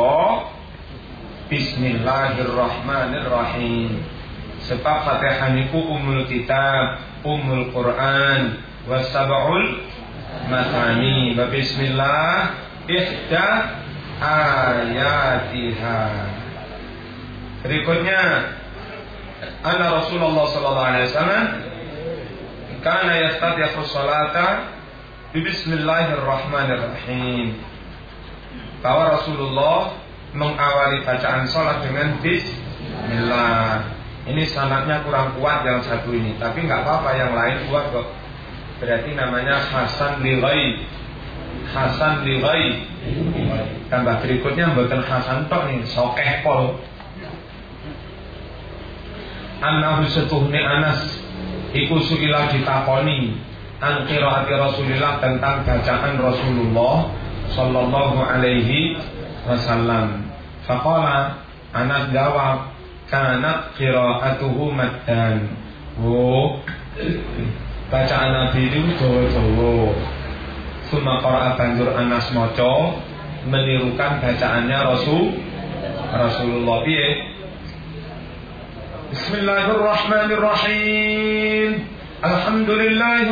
Bismillahirrahmanirrahim Sebab Fatihah niku umul kitab, umul Quran, wasab'ul matani. Bismillah ihda ayatiha. Berikutnya Anna Rasulullah sallallahu alaihi wasallam kana yastadiqu salata Bismillahirrahmanirrahim. Bahwa Rasulullah mengawali bacaan salat dengan Bismillah. Ini sanatnya kurang kuat yang satu ini, tapi nggak apa-apa yang lain kuat kok. Berarti namanya Hasan Lighai. Hasan Lighai. Tambah berikutnya bukan Hasan tok nih, sokeh pol. Anahu setuhni Anas Iku suilah ditakoni An hati Rasulullah tentang bacaan Rasulullah Sallallahu alaihi wasallam Faqala Anas jawab kanat qiraatuhu maddan. Oh. Bacaan Nabi itu dawa-dawa. Suma qara'a banjur Anas maca menirukan bacaannya Rasul Rasulullah piye Bismillahirrahmanirrahim Alhamdulillahi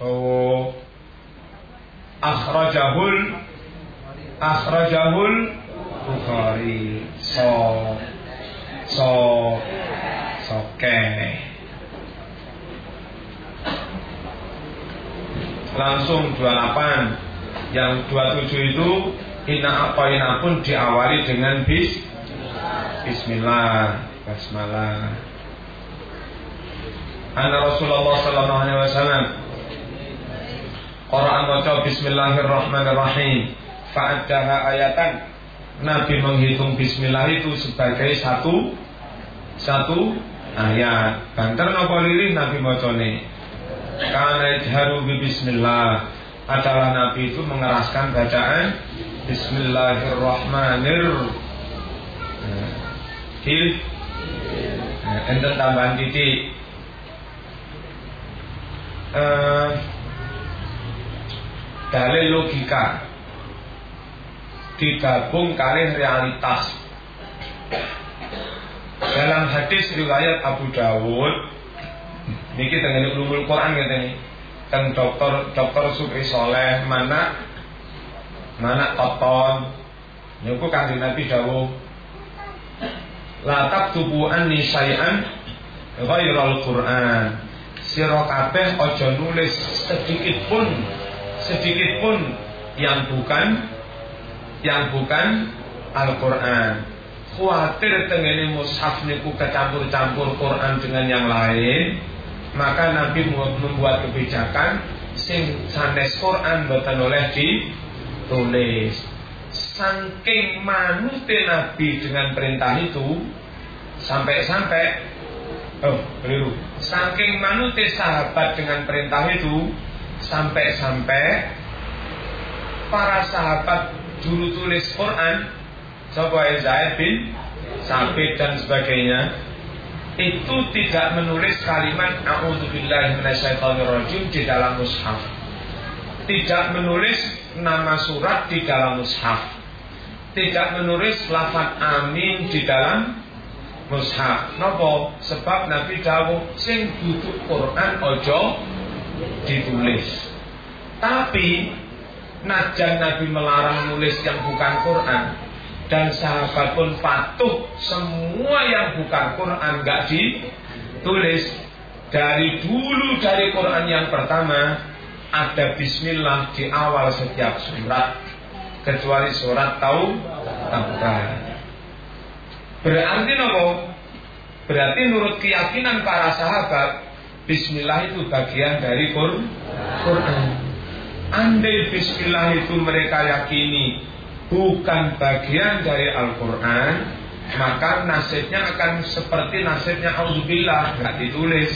Oh Akhrajahul Akhrajahul Bukhari So So Soke Langsung 28 Yang 27 itu Inna apaina pun diawali dengan bis Bismillah Basmalah. Anna Rasulullah sallallahu alaihi wasallam Quran baca Bismillahirrahmanirrahim Fa'addaha ayatan Nabi menghitung Bismillah itu sebagai satu Satu ayat. Banter nopo lirih Nabi bacane Karena ijharu bi Bismillah. Adalah Nabi itu mengeraskan bacaan Bismillahirrahmanirrahim nah, Enten tambahan titik. Uh, Dalil logika Digabung kali realitas. Dalam hadis riwayat Abu Dawud Niki dengan ulumul Quran gitu nih Teng dokter dokter Supri Soleh mana mana toton Nyuku kanji Nabi Dawud Latak tubuhan nisaian Ghairul Quran. Siro kabeh ojo nulis sedikit pun Sedikit pun Yang bukan Yang bukan Al-Quran Khawatir tengene mushaf niku kecampur-campur Quran dengan yang lain Maka Nabi membuat kebijakan Sing sanes Quran Buatan oleh ditulis Saking manute Nabi dengan perintah itu Sampai-sampai Oh, keliru. Saking manute sahabat dengan perintah itu sampai-sampai para sahabat dulu tulis Quran, Sopo Zaid bin Sabit dan sebagainya itu tidak menulis kalimat minasyaitonirrajim di dalam mushaf. Tidak menulis nama surat di dalam mushaf. Tidak menulis lafaz amin di dalam mushaf. Napa? Sebab Nabi dawuh sing butuh Quran ojo ditulis. Tapi najan Nabi melarang nulis yang bukan Quran dan sahabat pun patuh semua yang bukan Quran enggak ditulis dari dulu dari Quran yang pertama ada Bismillah di awal setiap surat kecuali surat tahu Taurat. Berarti nopo? Berarti menurut keyakinan para sahabat Bismillah itu bagian dari Quran Andai Bismillah itu mereka yakini Bukan bagian dari Al-Quran Maka nasibnya akan seperti nasibnya Alhamdulillah Tidak ditulis.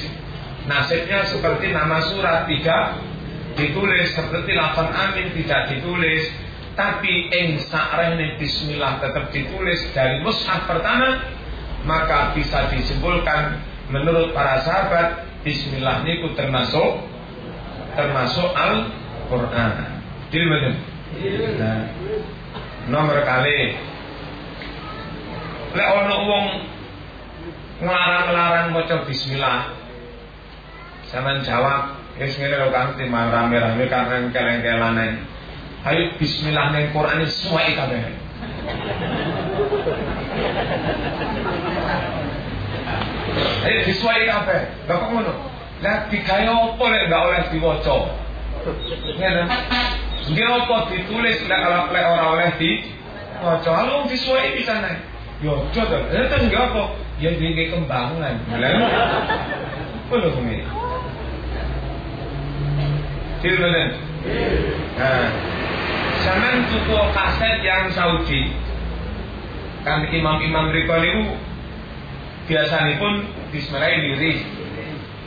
Nasibnya seperti nama surat Tidak ditulis. Seperti lafaz amin tidak ditulis. Tapi ing sakrene bismillah tetap ditulis dari mushaf pertama maka bisa disimpulkan menurut para sahabat bismillah niku termasuk termasuk Al-Qur'an. Dilmeden. Nah, nomor kali lek ana wong nglarang-larang maca bismillah sampean jawab wis ngene lho Kang timang rame-rame karena keleng-kelane Ayo bismillah neng Quran suai kabeh. Ayo disuai kabeh. Lah kok ngono? Lah digawe apa lek enggak oleh diwaca? Ngene. Nggih apa ditulis lek kalau lek ora oleh di waca. Halo disuai bisa naik. Yo aja to. Eh ten enggak apa? Ya iki kembangan. Lah. Kulo ngene. Tilmanen. Nah, Zaman tuku kaset yang Saudi kan imam-imam mereka itu biasanya pun Bismillah diri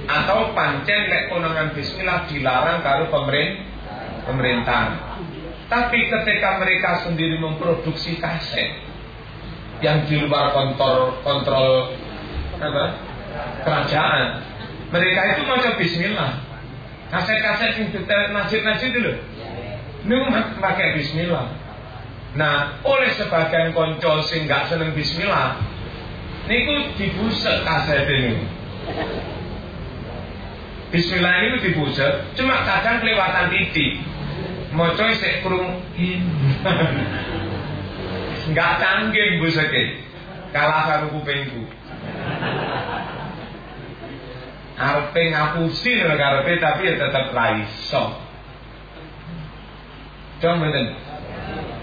atau pancen lek konongan Bismillah dilarang karo pemerintah pemerintah. Tapi ketika mereka sendiri memproduksi kaset yang di luar kontrol kontrol apa kerajaan, mereka itu macam Bismillah. Kaset-kaset yang itu loh. Ini pakai bismillah. Nah, oleh sebagian konco sing gak seneng bismillah, niku dibuset kaset ini. Bismillah ini dibuset, cuma kadang kelewatan titik. Moco sik krung Enggak canggih buseke. Kalah karo kupingku. Arepe ngapusi karepe tapi ya tetep ra iso. Coba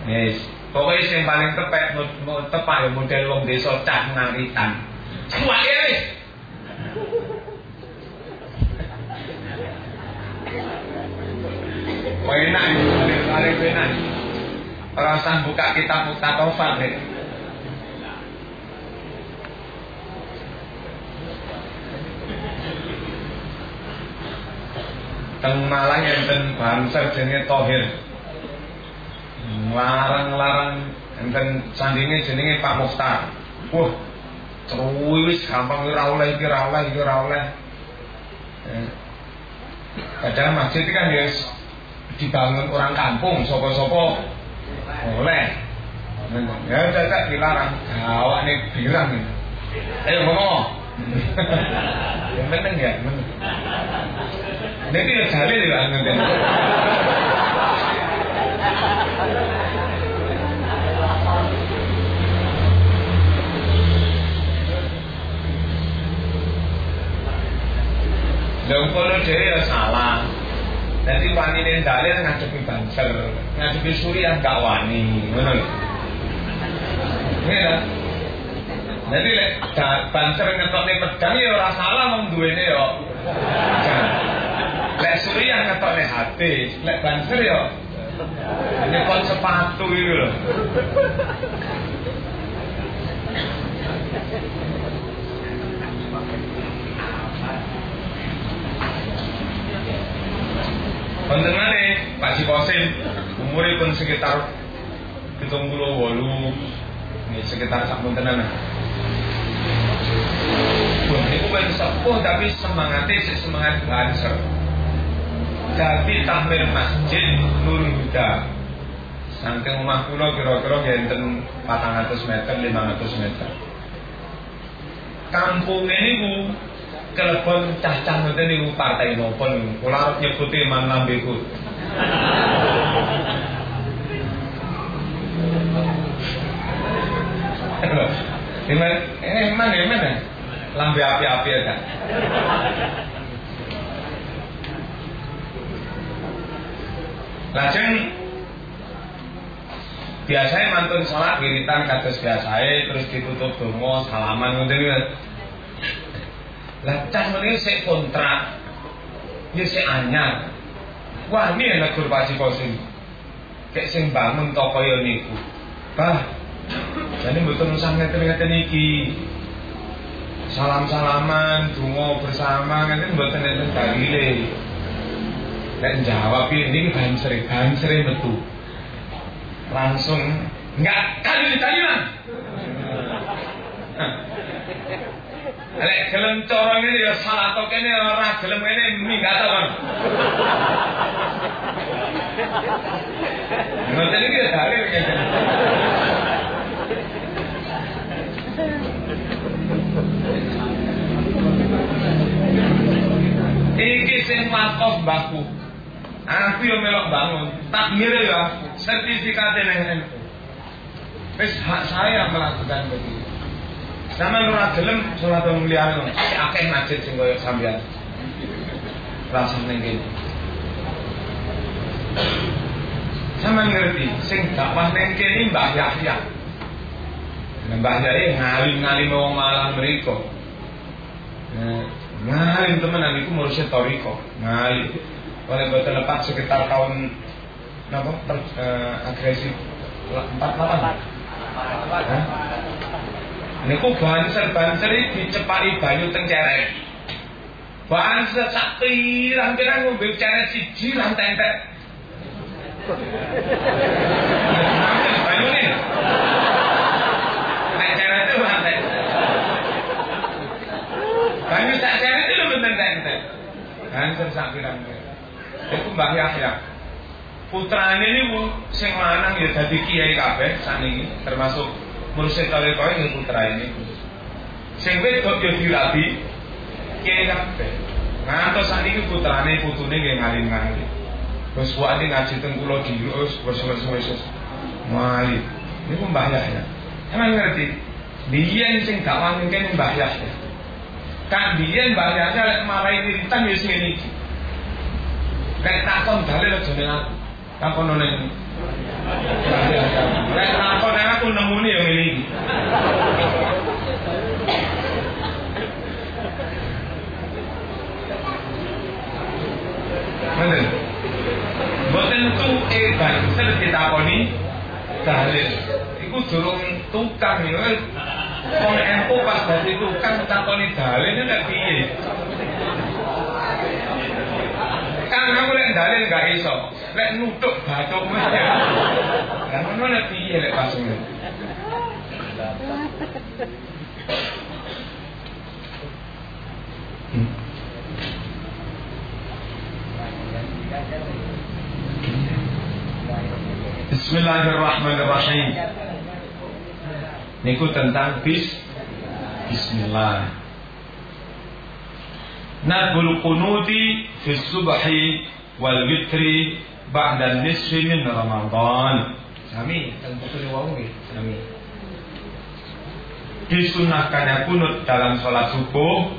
Yes. Pokoknya yang paling tepat tepat ya model wong desa cah naritan. Kuat ya enak paling enak. Perasaan buka kitab Mutatofat nih. Teng Malang enten banser jenenge Tohir larang-larang enten sandinge jenenge Pak Mukhtar. Wah, wis gampang ora oleh iki ora oleh iki. Eh. Padahal masjid kan ya dibangun orang kampung, sopo-sopo oleh. Ya tidak dilarang. Awak nih bilang nih. Ayo ngomong. Yang penting ya, Nanti ya dalil ya nanti. Lha kono dhewe ya salah. Dadi wanine dalil ngadepi banser, ngadepi surya gak wani, ngono lho. Ya. Jadi lek banser ngetokne pedang ya ora salah wong duwene ya. Lek surya ngetokne hati, lek banser ya nyekot sepatu itu loh. Wonten Pak Sikosim umurnya pun sekitar hitung puluh wolu ini sekitar sak tenan. Pun itu kan sepuh tapi semangatnya semangat banser. Jadi tahmir masjid Nurul Huda Saking rumah kula kira-kira enten 400 meter, 500 meter. Kampung ini ku kelebon cah-cah ngoten niku partai niku. Kula arep nyebuti man lambeku. Gimana? Eh, mana, mana? Lambe api-api ya? Lajeng biasanya mantun sholat wiritan kados biasanya terus ditutup donga salaman niku. Lah cah sik kontrak. Ya sik anyar. Wah, ini enak kurpasi kosim. Kayak sing bangun toko ya niku. Bah, jadi betul usah ngeten-ngeten iki. Salam-salaman, donga bersama ngeten mboten enten dalile. Dan jawab ini banser, banser metu. Langsung nggak kali ditanya. Lek gelem corong ini ya salah atau kene ora gelem ini minggat kan. Ngoten iki ya dalil kene. Iki sing wakaf mbahku. Aku yang melok bangun, takmir ya, sertifikat ini. Wis hak saya melakukan begitu. Sama yang ora gelem salat wong liyane wong. Akeh masjid sing koyo sampean. Rasa ning. Sama ngerti, sing dakwah ning kene Mbah Yahya. Nah, Mbah Yahya ngalim-ngalim wong malang mriku. Nah, ngalim temenan iku mursyid toriko. Ngalim. Oleh boten lepas sekitar tahun apa per, uh, agresif 48. 48 niku banser-banser dicepaki banyu teng cerek. Banser sak pirang-pirang ngombe cerek siji ra tentek. Banyu nih. Nek cerek itu ra Banyu sak cerek itu lho tentek. Banser sak pirang-pirang. Iku Mbah Yahya. Putrane niku sing lanang ya dadi kiai kabeh sakniki termasuk mursyid kawin ya putra ini. Sing wedok ya dirabi kiai kabeh. Ngantos sakniki putrane putune nggih ngalim-ngalim. Wis kuwi ngaji teng kula dhewe wis wis wis Mali. Niku Mbah Yahya. Emang ngerti? Biyen sing gak wani kene Mbah Yahya. Kan biyen Mbah Yahya lek marai wiritan wis ngene iki. Lek takon dalil aja ning aku. Takon ning Lek takon ning aku nemune yo ngene iki. Mana? Boten tuke bangsel ditakoni dalil. Iku durung tukang ya. Wong NU pas dadi tukang takoni dalil nek piye? Kan aku lek dalil gak iso. Lek nutuk batuk mah ya. Lah nek piye lek pas ngono. Hmm. Bismillahirrahmanirrahim. Niku tentang bis Bismillah. Nadbul qunuti fi subhi wal witri ba'da nisfi min Ramadan. Sami, wau nggih, sami. Disunahkannya kunut dalam sholat subuh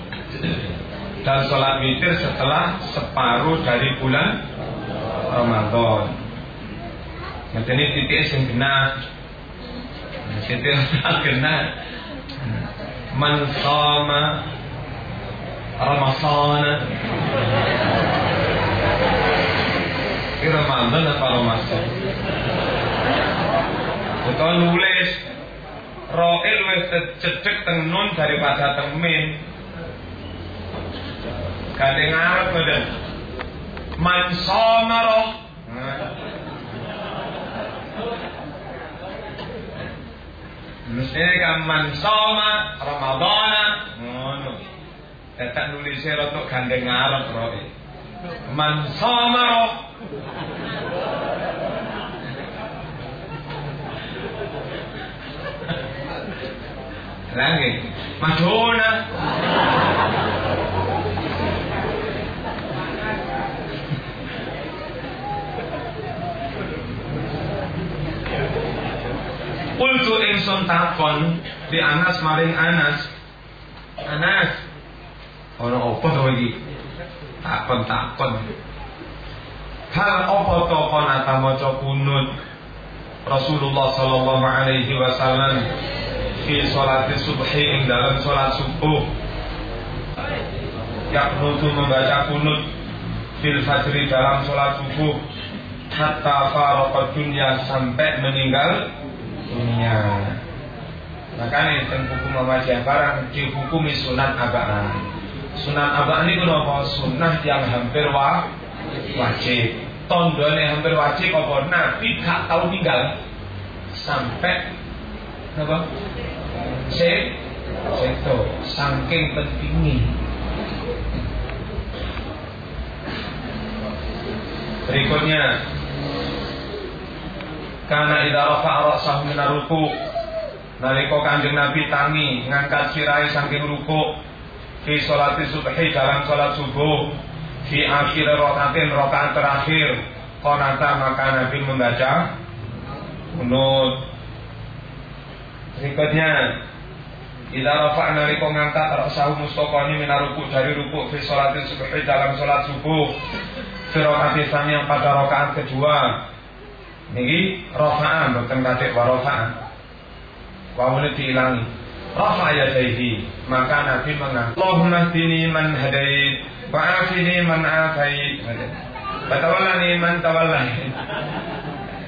dan sholat witir setelah separuh dari bulan Ramadan. Nanti ini titik yang benar Titik yang benar Man sama Ramasana Ini Ramadan apa Ramadan Kita nulis. Ro'il wis cedek teng nun daripada teng min Gade ngarep udah Man sama roh. Mestinya kan man soma Ramadana. ngono. Tetek nulisnya rotok gandeng ngarep roe. Man soma roh. Lagi Madonna. Kultu ingsun takon di Anas maring Anas. Anas. Ono apa to iki? Takon takon. Hal apa to kon maca kunut Rasulullah sallallahu alaihi wasallam fi salat subhi ing dalam salat subuh. Yaknutu membaca kunut fil fajri dalam salat subuh hatta faraqat dunya sampai meninggal dunia. Makanya tentang hukum Muhammadiyah barang dihukumi sunat abaan. Sunat abaan ini kenapa? Sunat yang hampir wa, wajib. Tondone hampir wajib apa? Nabi gak tahu tinggal sampai apa? Se, seto, saking pentingnya. Berikutnya karena idza rafa'a ra'sahu min ruku nalika Kanjeng Nabi tangi ngangkat sirahe saking ruku fi sholati subhi dalam salat subuh. Fi akhir rakaatin rakaat terakhir. Qanata maka Nabi membaca? Kunut berikutnya. Ila rafa' nalika ngangkat ra'sahu mustaqani min ruku dari ruku fi sholati subhi dalam salat subuh. Fi rakaat yang pada rakaat kedua. Niki rofa'an bukan katik wa rofa'an Wawune diilangi Rafa ya daihi Maka Nabi mengatakan Allahumma dini man hadait Wa afini man afait. Batawallani man tawallani.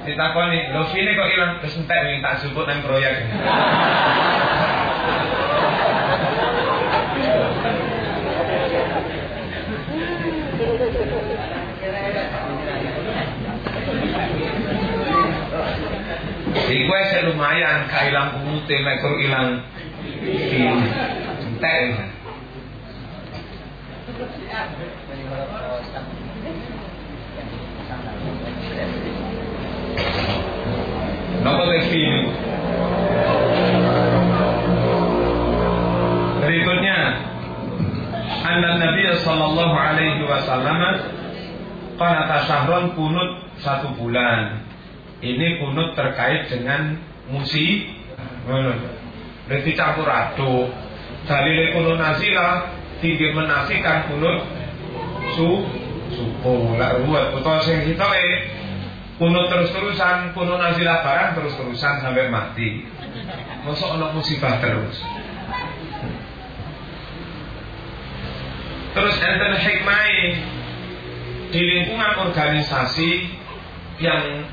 Ditakoni Lo sini kok ilang? Kesentek yang tak sebut nang proyek Iku lumayan kailang kumute mekor ilang Entek. Napa? Berikutnya Anak Nabi Sallallahu Alaihi Wasallam Qanata sahron kunut satu bulan Ini kunut terkait dengan musibah Berarti campur aduk. Dalile kunut nazila tinggi menafikan kunut su subuh lah ruwet utawa sing sitoke kunut terus-terusan kunut nazilah barang terus-terusan sampai mati. Masa ana musibah terus. Terus enten hikmah di lingkungan organisasi yang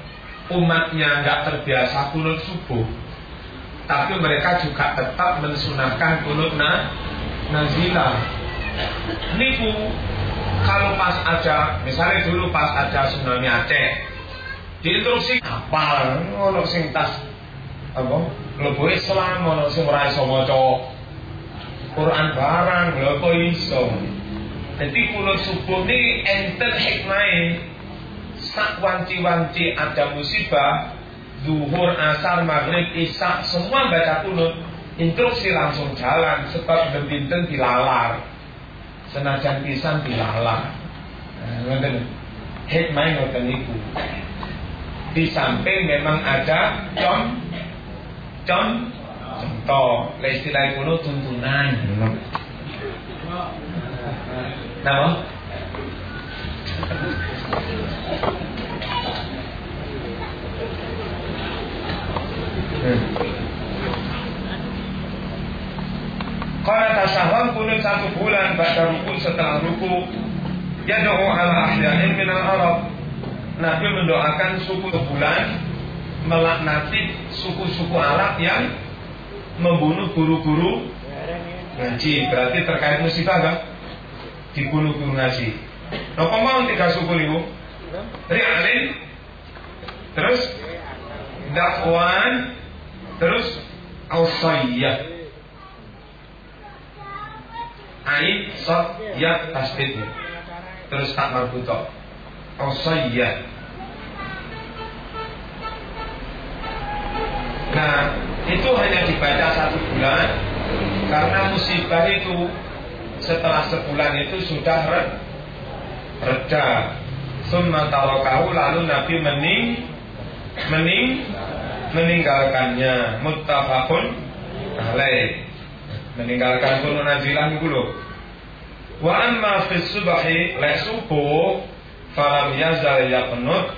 umatnya nggak terbiasa kunut subuh, tapi mereka juga tetap mensunahkan kunut na nazila. Niku kalau pas ada, misalnya dulu pas ada tsunami Aceh, diinstruksi kapal, ngono sing tas apa? Lebu Islam, ngono sing ora iso maca Quran barang, lho kok iso. Jadi kunut subuh ini enten hikmahnya Sak wanci-wanci ada musibah Zuhur, asar, maghrib, isya Semua baca kunut. Instruksi langsung jalan Sebab bebinten dilalar. Senajan pisang dilalar. Nah, Hikmahnya ngoten itu Di samping memang ada Con Con Contoh. Istilah kuno tuntunan. Nama? Karena tasahwan kunut satu bulan pada ruku setelah ruku Ya doa ala ahyain minal Arab Nabi mendoakan suku bulan Melaknati suku-suku Arab yang Membunuh guru-guru Ngaji Berarti terkait musibah kan? Dibunuh guru ngaji Napa mau tiga suku ibu? Ri'alin Terus Dakwan Terus Ausayyah Ain Sot Ya tasbid Terus tak marbuto Ausayyah Nah itu hanya dibaca satu bulan. Karena musibah itu Setelah sebulan itu sudah reda. Summa tawakahu lalu Nabi mening mening meninggalkannya. Muttafaqun alaih. Meninggalkan kunun nazilah itu loh. Wa amma fi subahi la subuh falam yazal yaqnut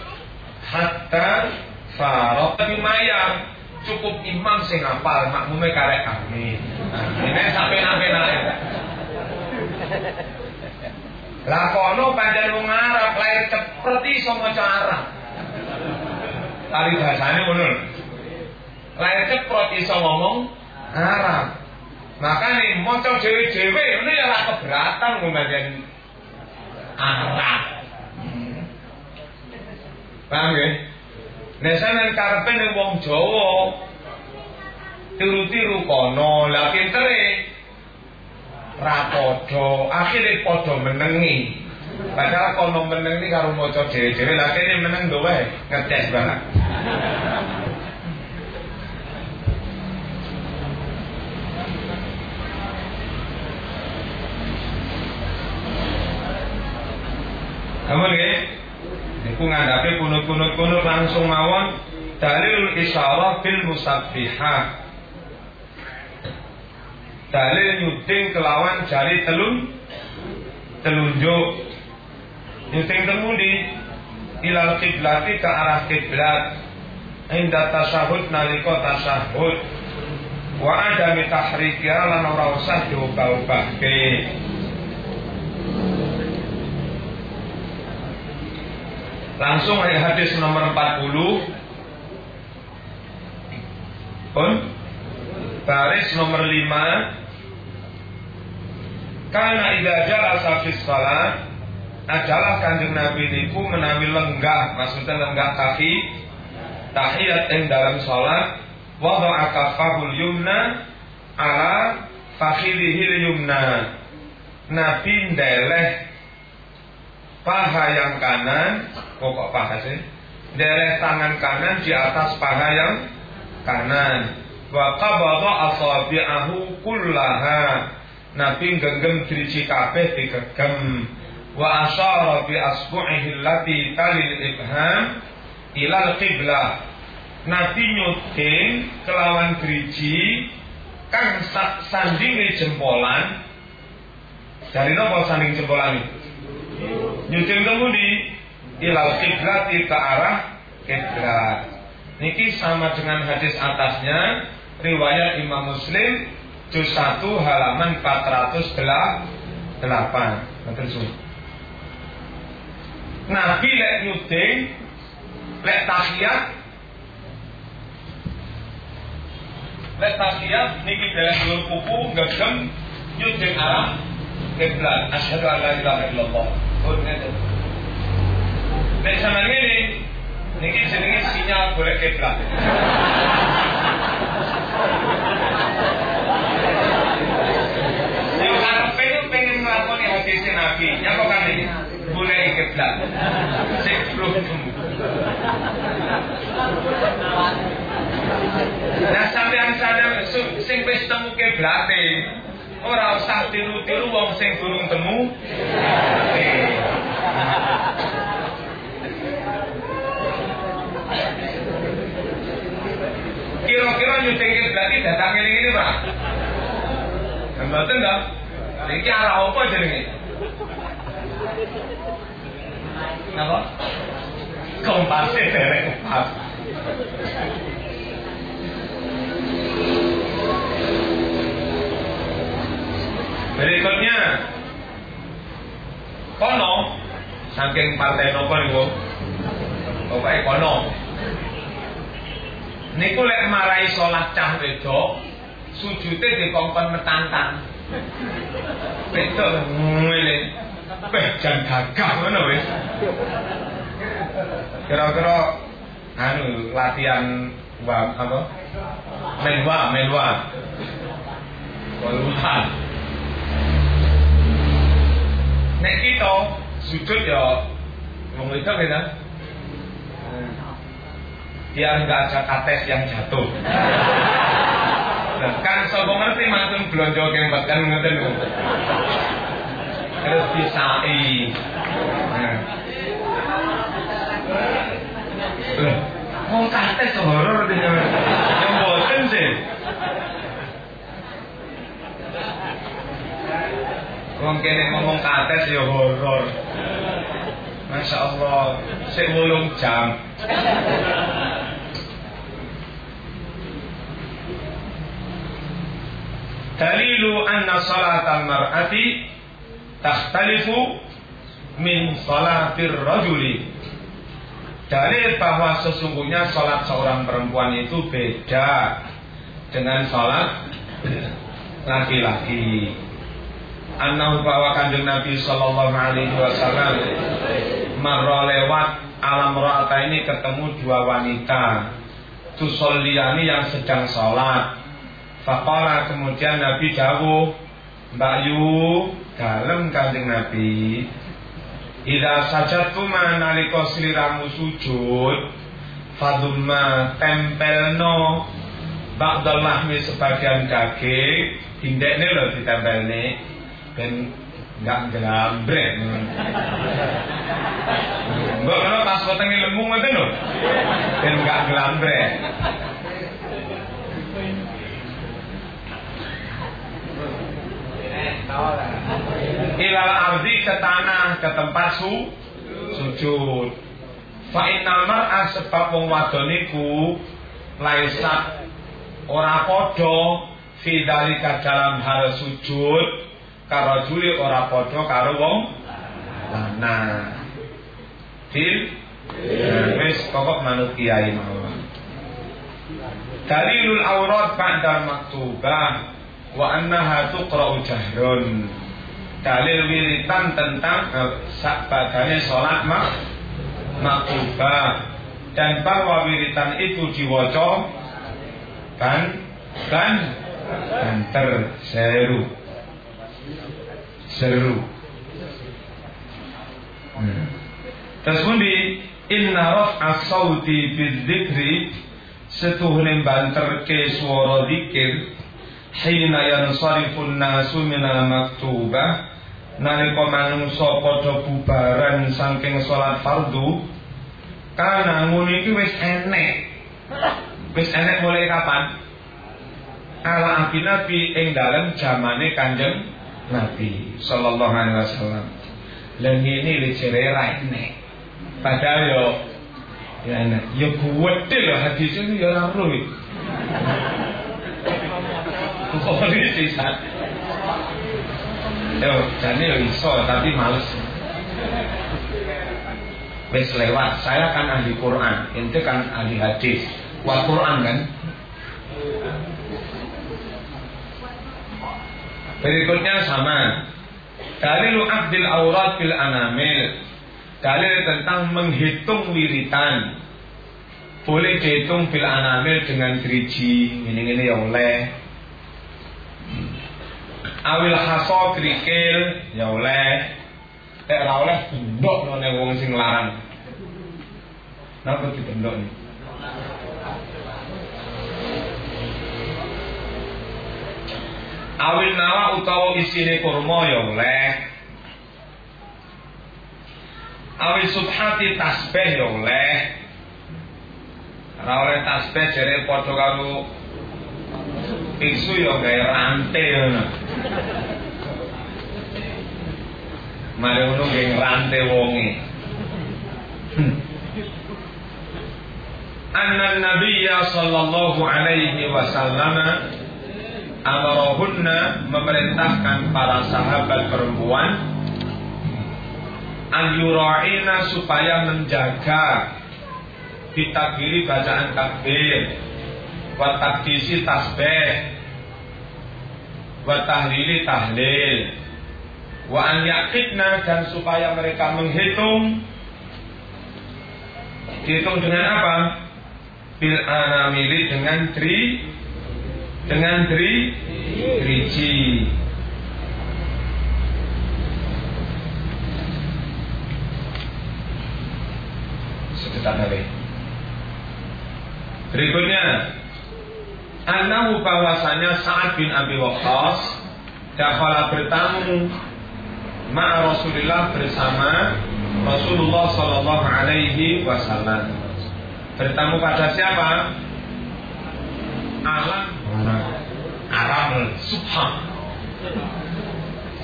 hatta faraq. Mayam cukup imam sing ngapal makmume karek kami. Nah, ini sampai sampai naik lah kono pancen wong Arab lahir seperti iso maca Arab. Tari bahasane. Lahir ceprot iso ngomong Arab. Makanya maca dhewe-dhewe ini ya ora keberatan ngomongin Arab. Paham ya? Nek sampean karepe ning wong Jawa tiru-tiru kono, lah pintere rapodo akhirnya podo menengi padahal kono meneng ini karo maca dhewe-dhewe lah kene meneng do wae ngetes banget Kamu nih, Niku ngadapi kunut-kunut-kunut langsung mawon dalil isyarah bil musabbihah. Dalil nyuting kelawan jari telun telunjuk. Nyuting temudi ilal kiblati ke arah kiblat inda tasahud naliko tasahud. Wa adami tahrikya lan ora usah diubah-ubahke langsung ayat hadis nomor 40 pun? Baris nomor 5 karena idza jalasa fi salat adalah kanjeng Nabi niku menawi lenggah, maksudnya lenggah kaki tahiyat ing dalam salat wada'a kafahul yumna ala fakhidhihi yumna. Nabi ndeleh paha yang kanan, kok kok paha sih? dereh tangan kanan di atas paha yang kanan. Wa qabada asabi'ahu kullaha. Nabi genggam driji kabeh digegem. Wa asyara bi asbu'ihi allati talil ibham ilal qiblah. Nabi nyuting kelawan driji kang sandinge jempolan. Dari nopo sanding jempolan ini nyuting di ilal kiblat ke arah kiblat niki sama dengan hadis atasnya riwayat Imam Muslim juz 1 halaman 408 betul Nabi lek nyuting lek tahiyat lek tahiyat niki dalam dulur kuku gegem nyuting arah kiblat asyhadu an la ilaha illallah oh ngeten nek sampeyan ngene niki jenenge sinyal boleh kiblat Yang karepe itu pengen nglakoni hadis Nabi, nyapa kan ini? Boleh kiblat. Sing belum. Nah sampean sadar sing wis temu kiblate ora usah tiru-tiru wong sing durung temu. Kira-kira nyuting iki datang ngene-ngene, Pak. Mboten dong. Iki arah apa jenenge? Napa? Kompase derek pas. Berikutnya Kono Saking partai nopo niku Pokoke kono Niku lek marai sholat cah wedok Sujute dikongkon metantang Wedok ngene Beh jan gagah ngono wis Kira-kira anu latihan wa apa? Menwa, menwa. Waluhan. Nek kita sujud ya wong itu kita biar nggak ada kates yang jatuh. Nah, kan sapa ngerti mantun blonjo kene bahkan ngeten niku. Terus disai. Nah. Wong kates horor dene. Yang boten sih. Wong kene ngomong kates ya horor. Masya Allah, sik wolung jam. Dalilu anna salatal mar'ati takhtalifu min salatir rajuli. Dalil bahwa sesungguhnya salat seorang perempuan itu beda dengan salat laki-laki. Annahu bahwa kanjeng Nabi Sallallahu Alaihi Wasallam marro lewat alam rata ini ketemu dua wanita. Tusolliani yang sedang sholat. Fakola kemudian Nabi dawuh Mbak Yu dalam kanjeng Nabi. Ida saja tuma naliko sliramu sujud Fadumma tempelno Ba'dal sebagian daging Hindeknya loh ditempelne Ben nggak gelambrek Mbak kalau pas wetenge lemu ngoten lho. Ben nggak gelambrek ilal ardi ke tanah ke tempat su sujud. Fa innal mar'a sebab wong wadon iku laisat ora padha fi dalika dalam hal sujud karo juli ora padha karo wong lanang. Dil? Wis pokok manut kiai mawon. Dalilul aurat ba'da maktubah wa annaha tuqra'u jahrun. Dalil wiritan tentang uh, badane salat mak maktubah. Dan bahwa wiritan itu diwaca kan kan banter seru seru. Hmm. terus pundi inna raf'a sauti bidzikri setuhne banterke swara zikir hina yansarifun nasu minal maktubah nalika manungsa padha bubaran saking salat fardu kana ngono iki wis enek. Wis enek mulai kapan? Ala nabi ing dalem zamane kanjeng nabi sallallahu alaihi wasallam lho jere ra enek padahal yo Ya enak. Ya gede loh hadis ini ro iki. Kok ini sisa. Yo, jane yo iso tapi males. Wis lewat, saya kan ahli Quran, ente kan ahli hadis. Wal Quran kan? Berikutnya sama. Dalilu abdil aurat bil anamil. Dalil tentang menghitung wiritan. Boleh dihitung bil anamil dengan geriji ini ini ya oleh. Awil haso kerikil ya oleh. Eh ra oleh bendok none wong sing larang. Napa dibendok awil nawa utawa isine kurma ya oleh Awi subhati tasbih ya oleh. Ora oleh tasbih jare padha karo biksu ya gawe rantai ngono. Mari ngono gawe rantai wonge. Anna Nabiya sallallahu alaihi wasallam amarahunna memerintahkan para sahabat perempuan Anyura'ina supaya menjaga ditakdiri bacaan takbir wa takdisi tasbih wa tahlili tahlil wa an yaqidna dan supaya mereka menghitung. Dihitung dengan apa? Bil anamili dengan tri dengan tri driji sebentar lagi. Berikutnya, Anahu bahwasanya Sa'ad bin Abi Waqqas dakhala bertamu ma'a Rasulullah bersama Rasulullah sallallahu alaihi wasallam. Bertamu pada siapa? Alam Aram Subhan.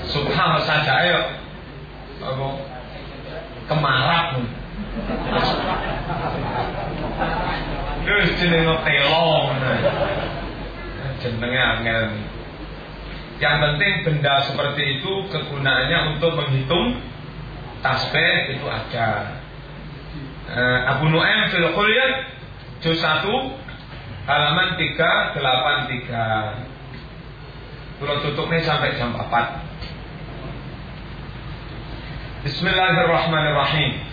Subhan saja ayo. Apa? Kemarap. Terus jenenge telong. Jenenge angel. Yang penting benda seperti itu kegunaannya untuk menghitung tasbih itu ada. Uh, Abu Nu'aim fil Qulyat juz 1 halaman 383. Kalau tutupnya sampai jam 4. Bismillahirrahmanirrahim.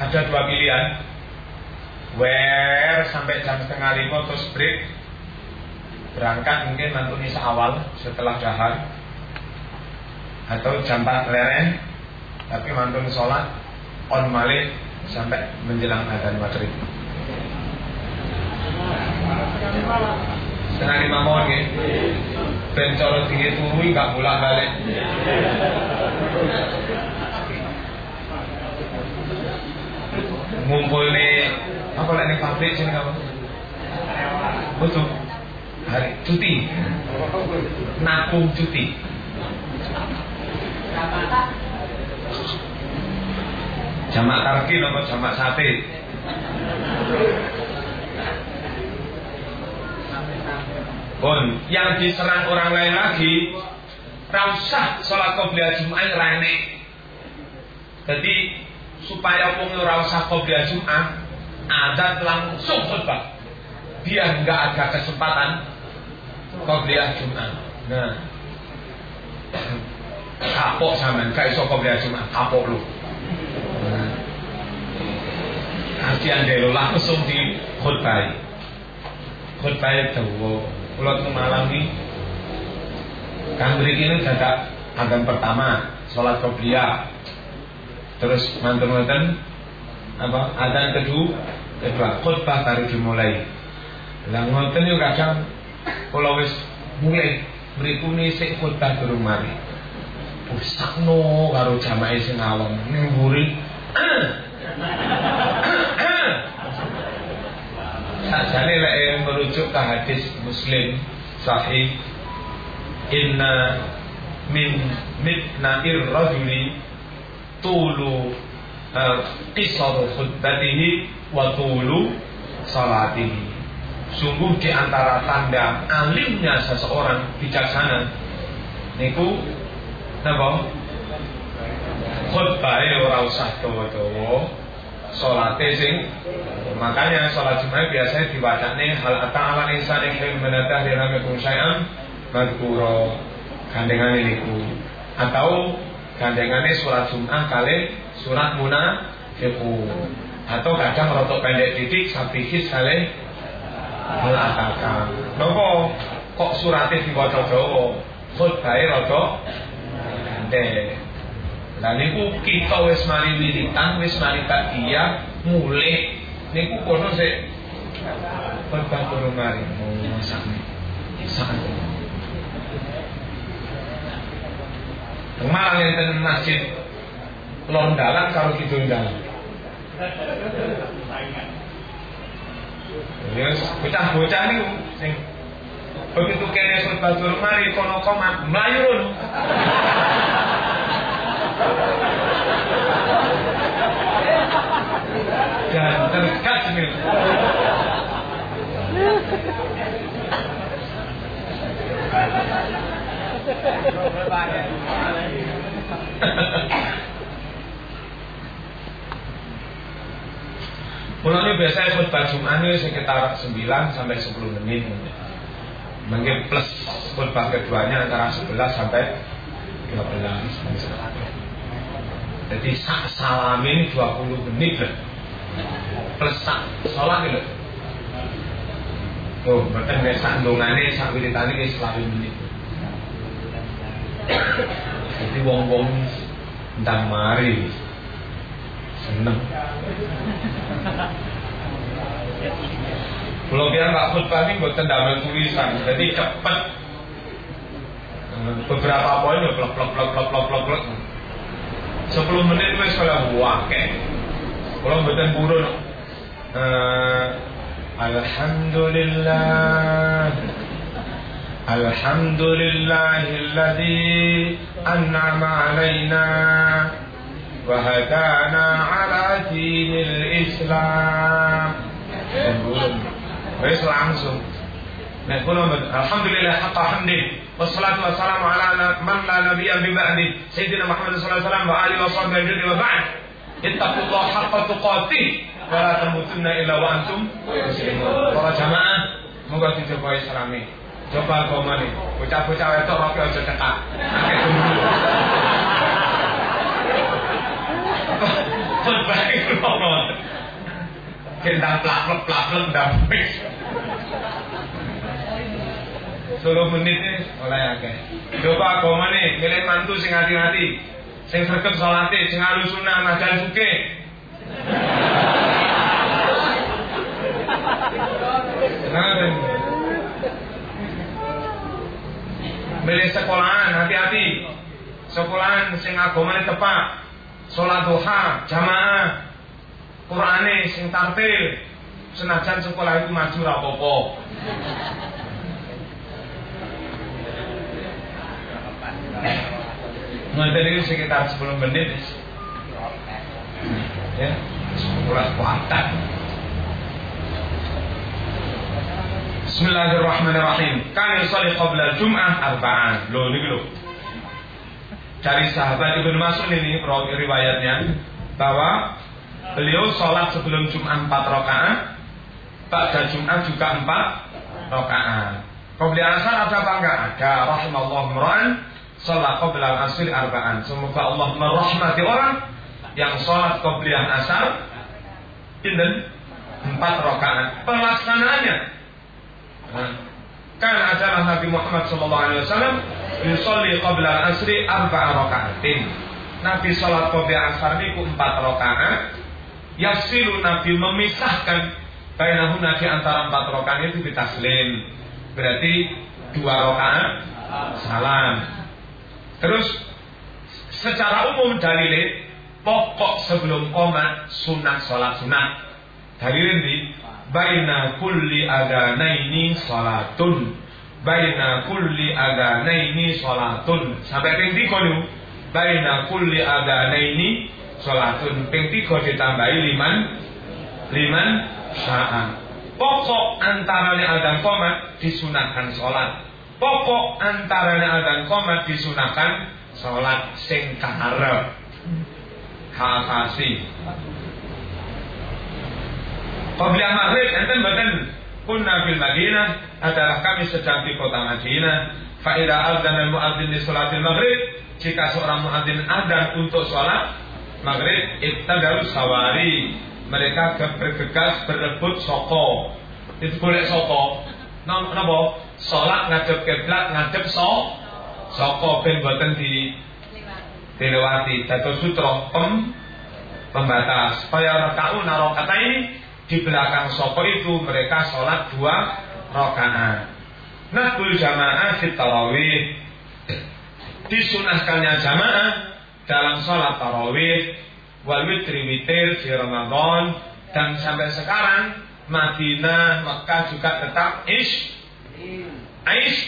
Ada dua pilihan. Where sampai jam setengah lima terus break. Berangkat mungkin nanti misa awal setelah dahar. Atau jam 4 leren. Tapi mantun sholat on malik sampai menjelang adzan maghrib. Setengah lima mohon ya. Ben coro tinggi turu nggak pulang balik. Ngumpul nih apa lagi pabrik sini kamu? Betul. Hari cuti. Napung cuti. Jamak tarkin apa jamak sate? Pun yang diserang orang lain lagi Rausah sholat qobliyah Jum'ah rene Jadi supaya wong ora usah Jum'ah Adat langsung khutbah. Dia nggak ada kesempatan Qobliyah Jum'ah. Nah. Kapok zaman Gak iso qobliyah Jum'ah Kapok lu nah. Artian delo langsung di khutbah khutbah itu kalau mengalami Kang Brik ini dadak agan pertama sholat qobliyah. Terus mantan apa adzan kedua kedua khutbah baru dimulai. Lah ngoten yo kadang kula wis mulai mrikune sik khutbah durung mari. Pusakno karo jamaah sing awam ning Sajane lek merujuk ke hadis Muslim sahih inna min mitnair rajuli tulu uh, qisar khutbatihi wa tulu salatihi. Sungguh di antara tanda alimnya seseorang bijaksana niku napa? Khutbah ora usah dawa-dawa salate sing makanya salat Jumat biasanya diwacane hal ata'ala insani khairu min ad-dahri lam yakun syai'an madhkura gandengane niku atau gandengane surat Jumat kali surat munafiqun. Atau kadang rotok pendek titik sabihis kali hal ataka. Nopo kok surate diwaca dawa khutbahe rada gandeng lah niku kita wis mari wiritan, wis mari takiyah, mulai niku kono sik khotbah kono mari mau sakne. Sakne. Malang enten masjid londalan karo kidul dalan. Ya, bocah-bocah niku sing begitu kene khotbah kono mari kono komat mlayu Dan terdekat ini. Biasanya khutbah Jumat ini sekitar 9 sampai 10 menit. Mungkin plus khutbah keduanya antara 11 sampai 12 jadi sak salam ini 20 menit lah. Plus sak sholat gitu. Oh, berarti nggak sak dongane, sak wiritane ke selawi menit. Jadi wong-wong ndang mari seneng. Kalau biar Pak Khutbah ini buat tendamel tulisan, jadi cepet. Beberapa poin plok plok plok plok plok plok plok. 10 menit wis kaya wake. Kula mboten purun. Uh, Alhamdulillah Alhamdulillahilladzi an'ama alaina wa hadana ala dinil Islam. Wis langsung. Nek kula alhamdulillah haqqa hamdi wassalatu wassalamu ala man la nabiyya min ba'di sayyidina Muhammad sallallahu alaihi wasallam wa alihi washabbihi wa ba'd. Ittaqullaha haqqa tuqatih wa la tamutunna illa wa antum muslimun. Para jamaah moga dijaga islami. Coba komane, bocah-bocah wedok kok aja cekak. Dulu. Terbaik kok. Kendang plak-plak plak-plak 10 menit oleh akeh. Coba agama milih mantu sing hati-hati. Sing sregep salate, sing alus sunah najan suke. Milih sekolahan hati-hati. Sekolahan sing agamane tepat. Salat duha, jamaah. Qur'ane sing tartil. Senajan sekolah itu maju ra Ngoten itu sekitar 10 menit. Ya, kurang kuatan. Bismillahirrahmanirrahim. Kan yusalli qabla Jum'ah arba'an. Loh niki lho. Dari sahabat Ibnu Mas'ud ini riwayatnya bahwa beliau sholat sebelum Jum'ah 4 rakaat, pada Jum'ah juga 4 rakaat. Qabla asar ada apa enggak? Ada. Mra'an Sholat qoblal asir arba'an. Semoga Allah merahmati orang Yang sholat qoblian asar Ini Empat rakaat. Pelaksanaannya. Kan adalah Nabi Muhammad SAW Yusolli qoblal asri arba'a rakaatin. Nabi sholat qoblian asar ini empat rakaat. Yasilu Nabi memisahkan bainahuna di antara empat rokaat itu bitaslim. Berarti dua rokaat salam. Terus secara umum dalilnya pokok sebelum komat sunat sholat sunat. Dalilnya di baina kulli adanaini salatun. Baina kulli adanaini salatun. Sampai ping tiga. Baina kulli adanaini salatun. Ping tiga ditambahi liman liman sya'a. Pokok antaranya adzan komat disunahkan sholat. Pokok antaranya adzan komat disunahkan sholat sing kaharep. Hakasi. Qabla maghrib enten mboten kunna fil Madinah adalah kami sedang di kota Madinah. Fa idza adzana al-muadzin li salatil maghrib jika seorang muadzin adzan untuk sholat maghrib ibtadaru sawari mereka bergegas berebut soko itu boleh soko napa sholat ngadep kiblat ngadep so soko ben boten di dilewati dados sutra pem pembatas. Supaya rakaun kata ini di belakang soko itu mereka sholat dua rakaat. Nakul jamaah fit tarawih. Disunahkannya jamaah dalam sholat tarawih wal witri witir di Ramadan dan sampai sekarang Madinah Mekah juga tetap ish ish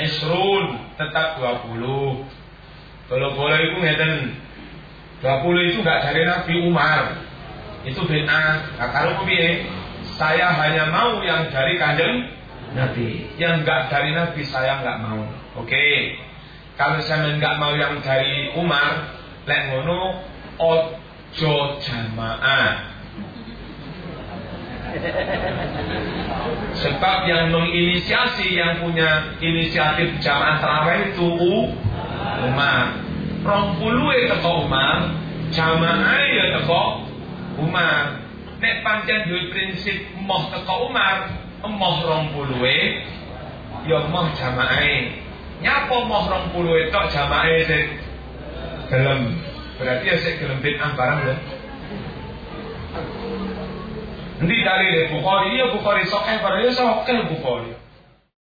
isrun tetap 20 kalau boleh itu ngeten 20 itu enggak dari Nabi Umar itu bid'ah. Nah, kalau piye? Saya hanya mau yang dari kanjeng Nabi. Yang enggak dari Nabi saya enggak mau. Oke. Okay. Kalau saya enggak mau yang dari Umar, lek ngono ojo jamaah. Sebab yang menginisiasi yang punya inisiatif jamaah terawih itu Umar. Rong puluh teko Umar, jamaah ya teko Umar. Nek pancen duwe prinsip moh teko Umar, emoh rong puluhe ya moh jamaahe. Nyapa moh rong puluhe tok jamaahe sing gelem. Berarti ya sik gelem bid'ah barang lho. Nanti dalil Bukhari, ya Bukhari sokeh, barang ya sokeh Bukhari.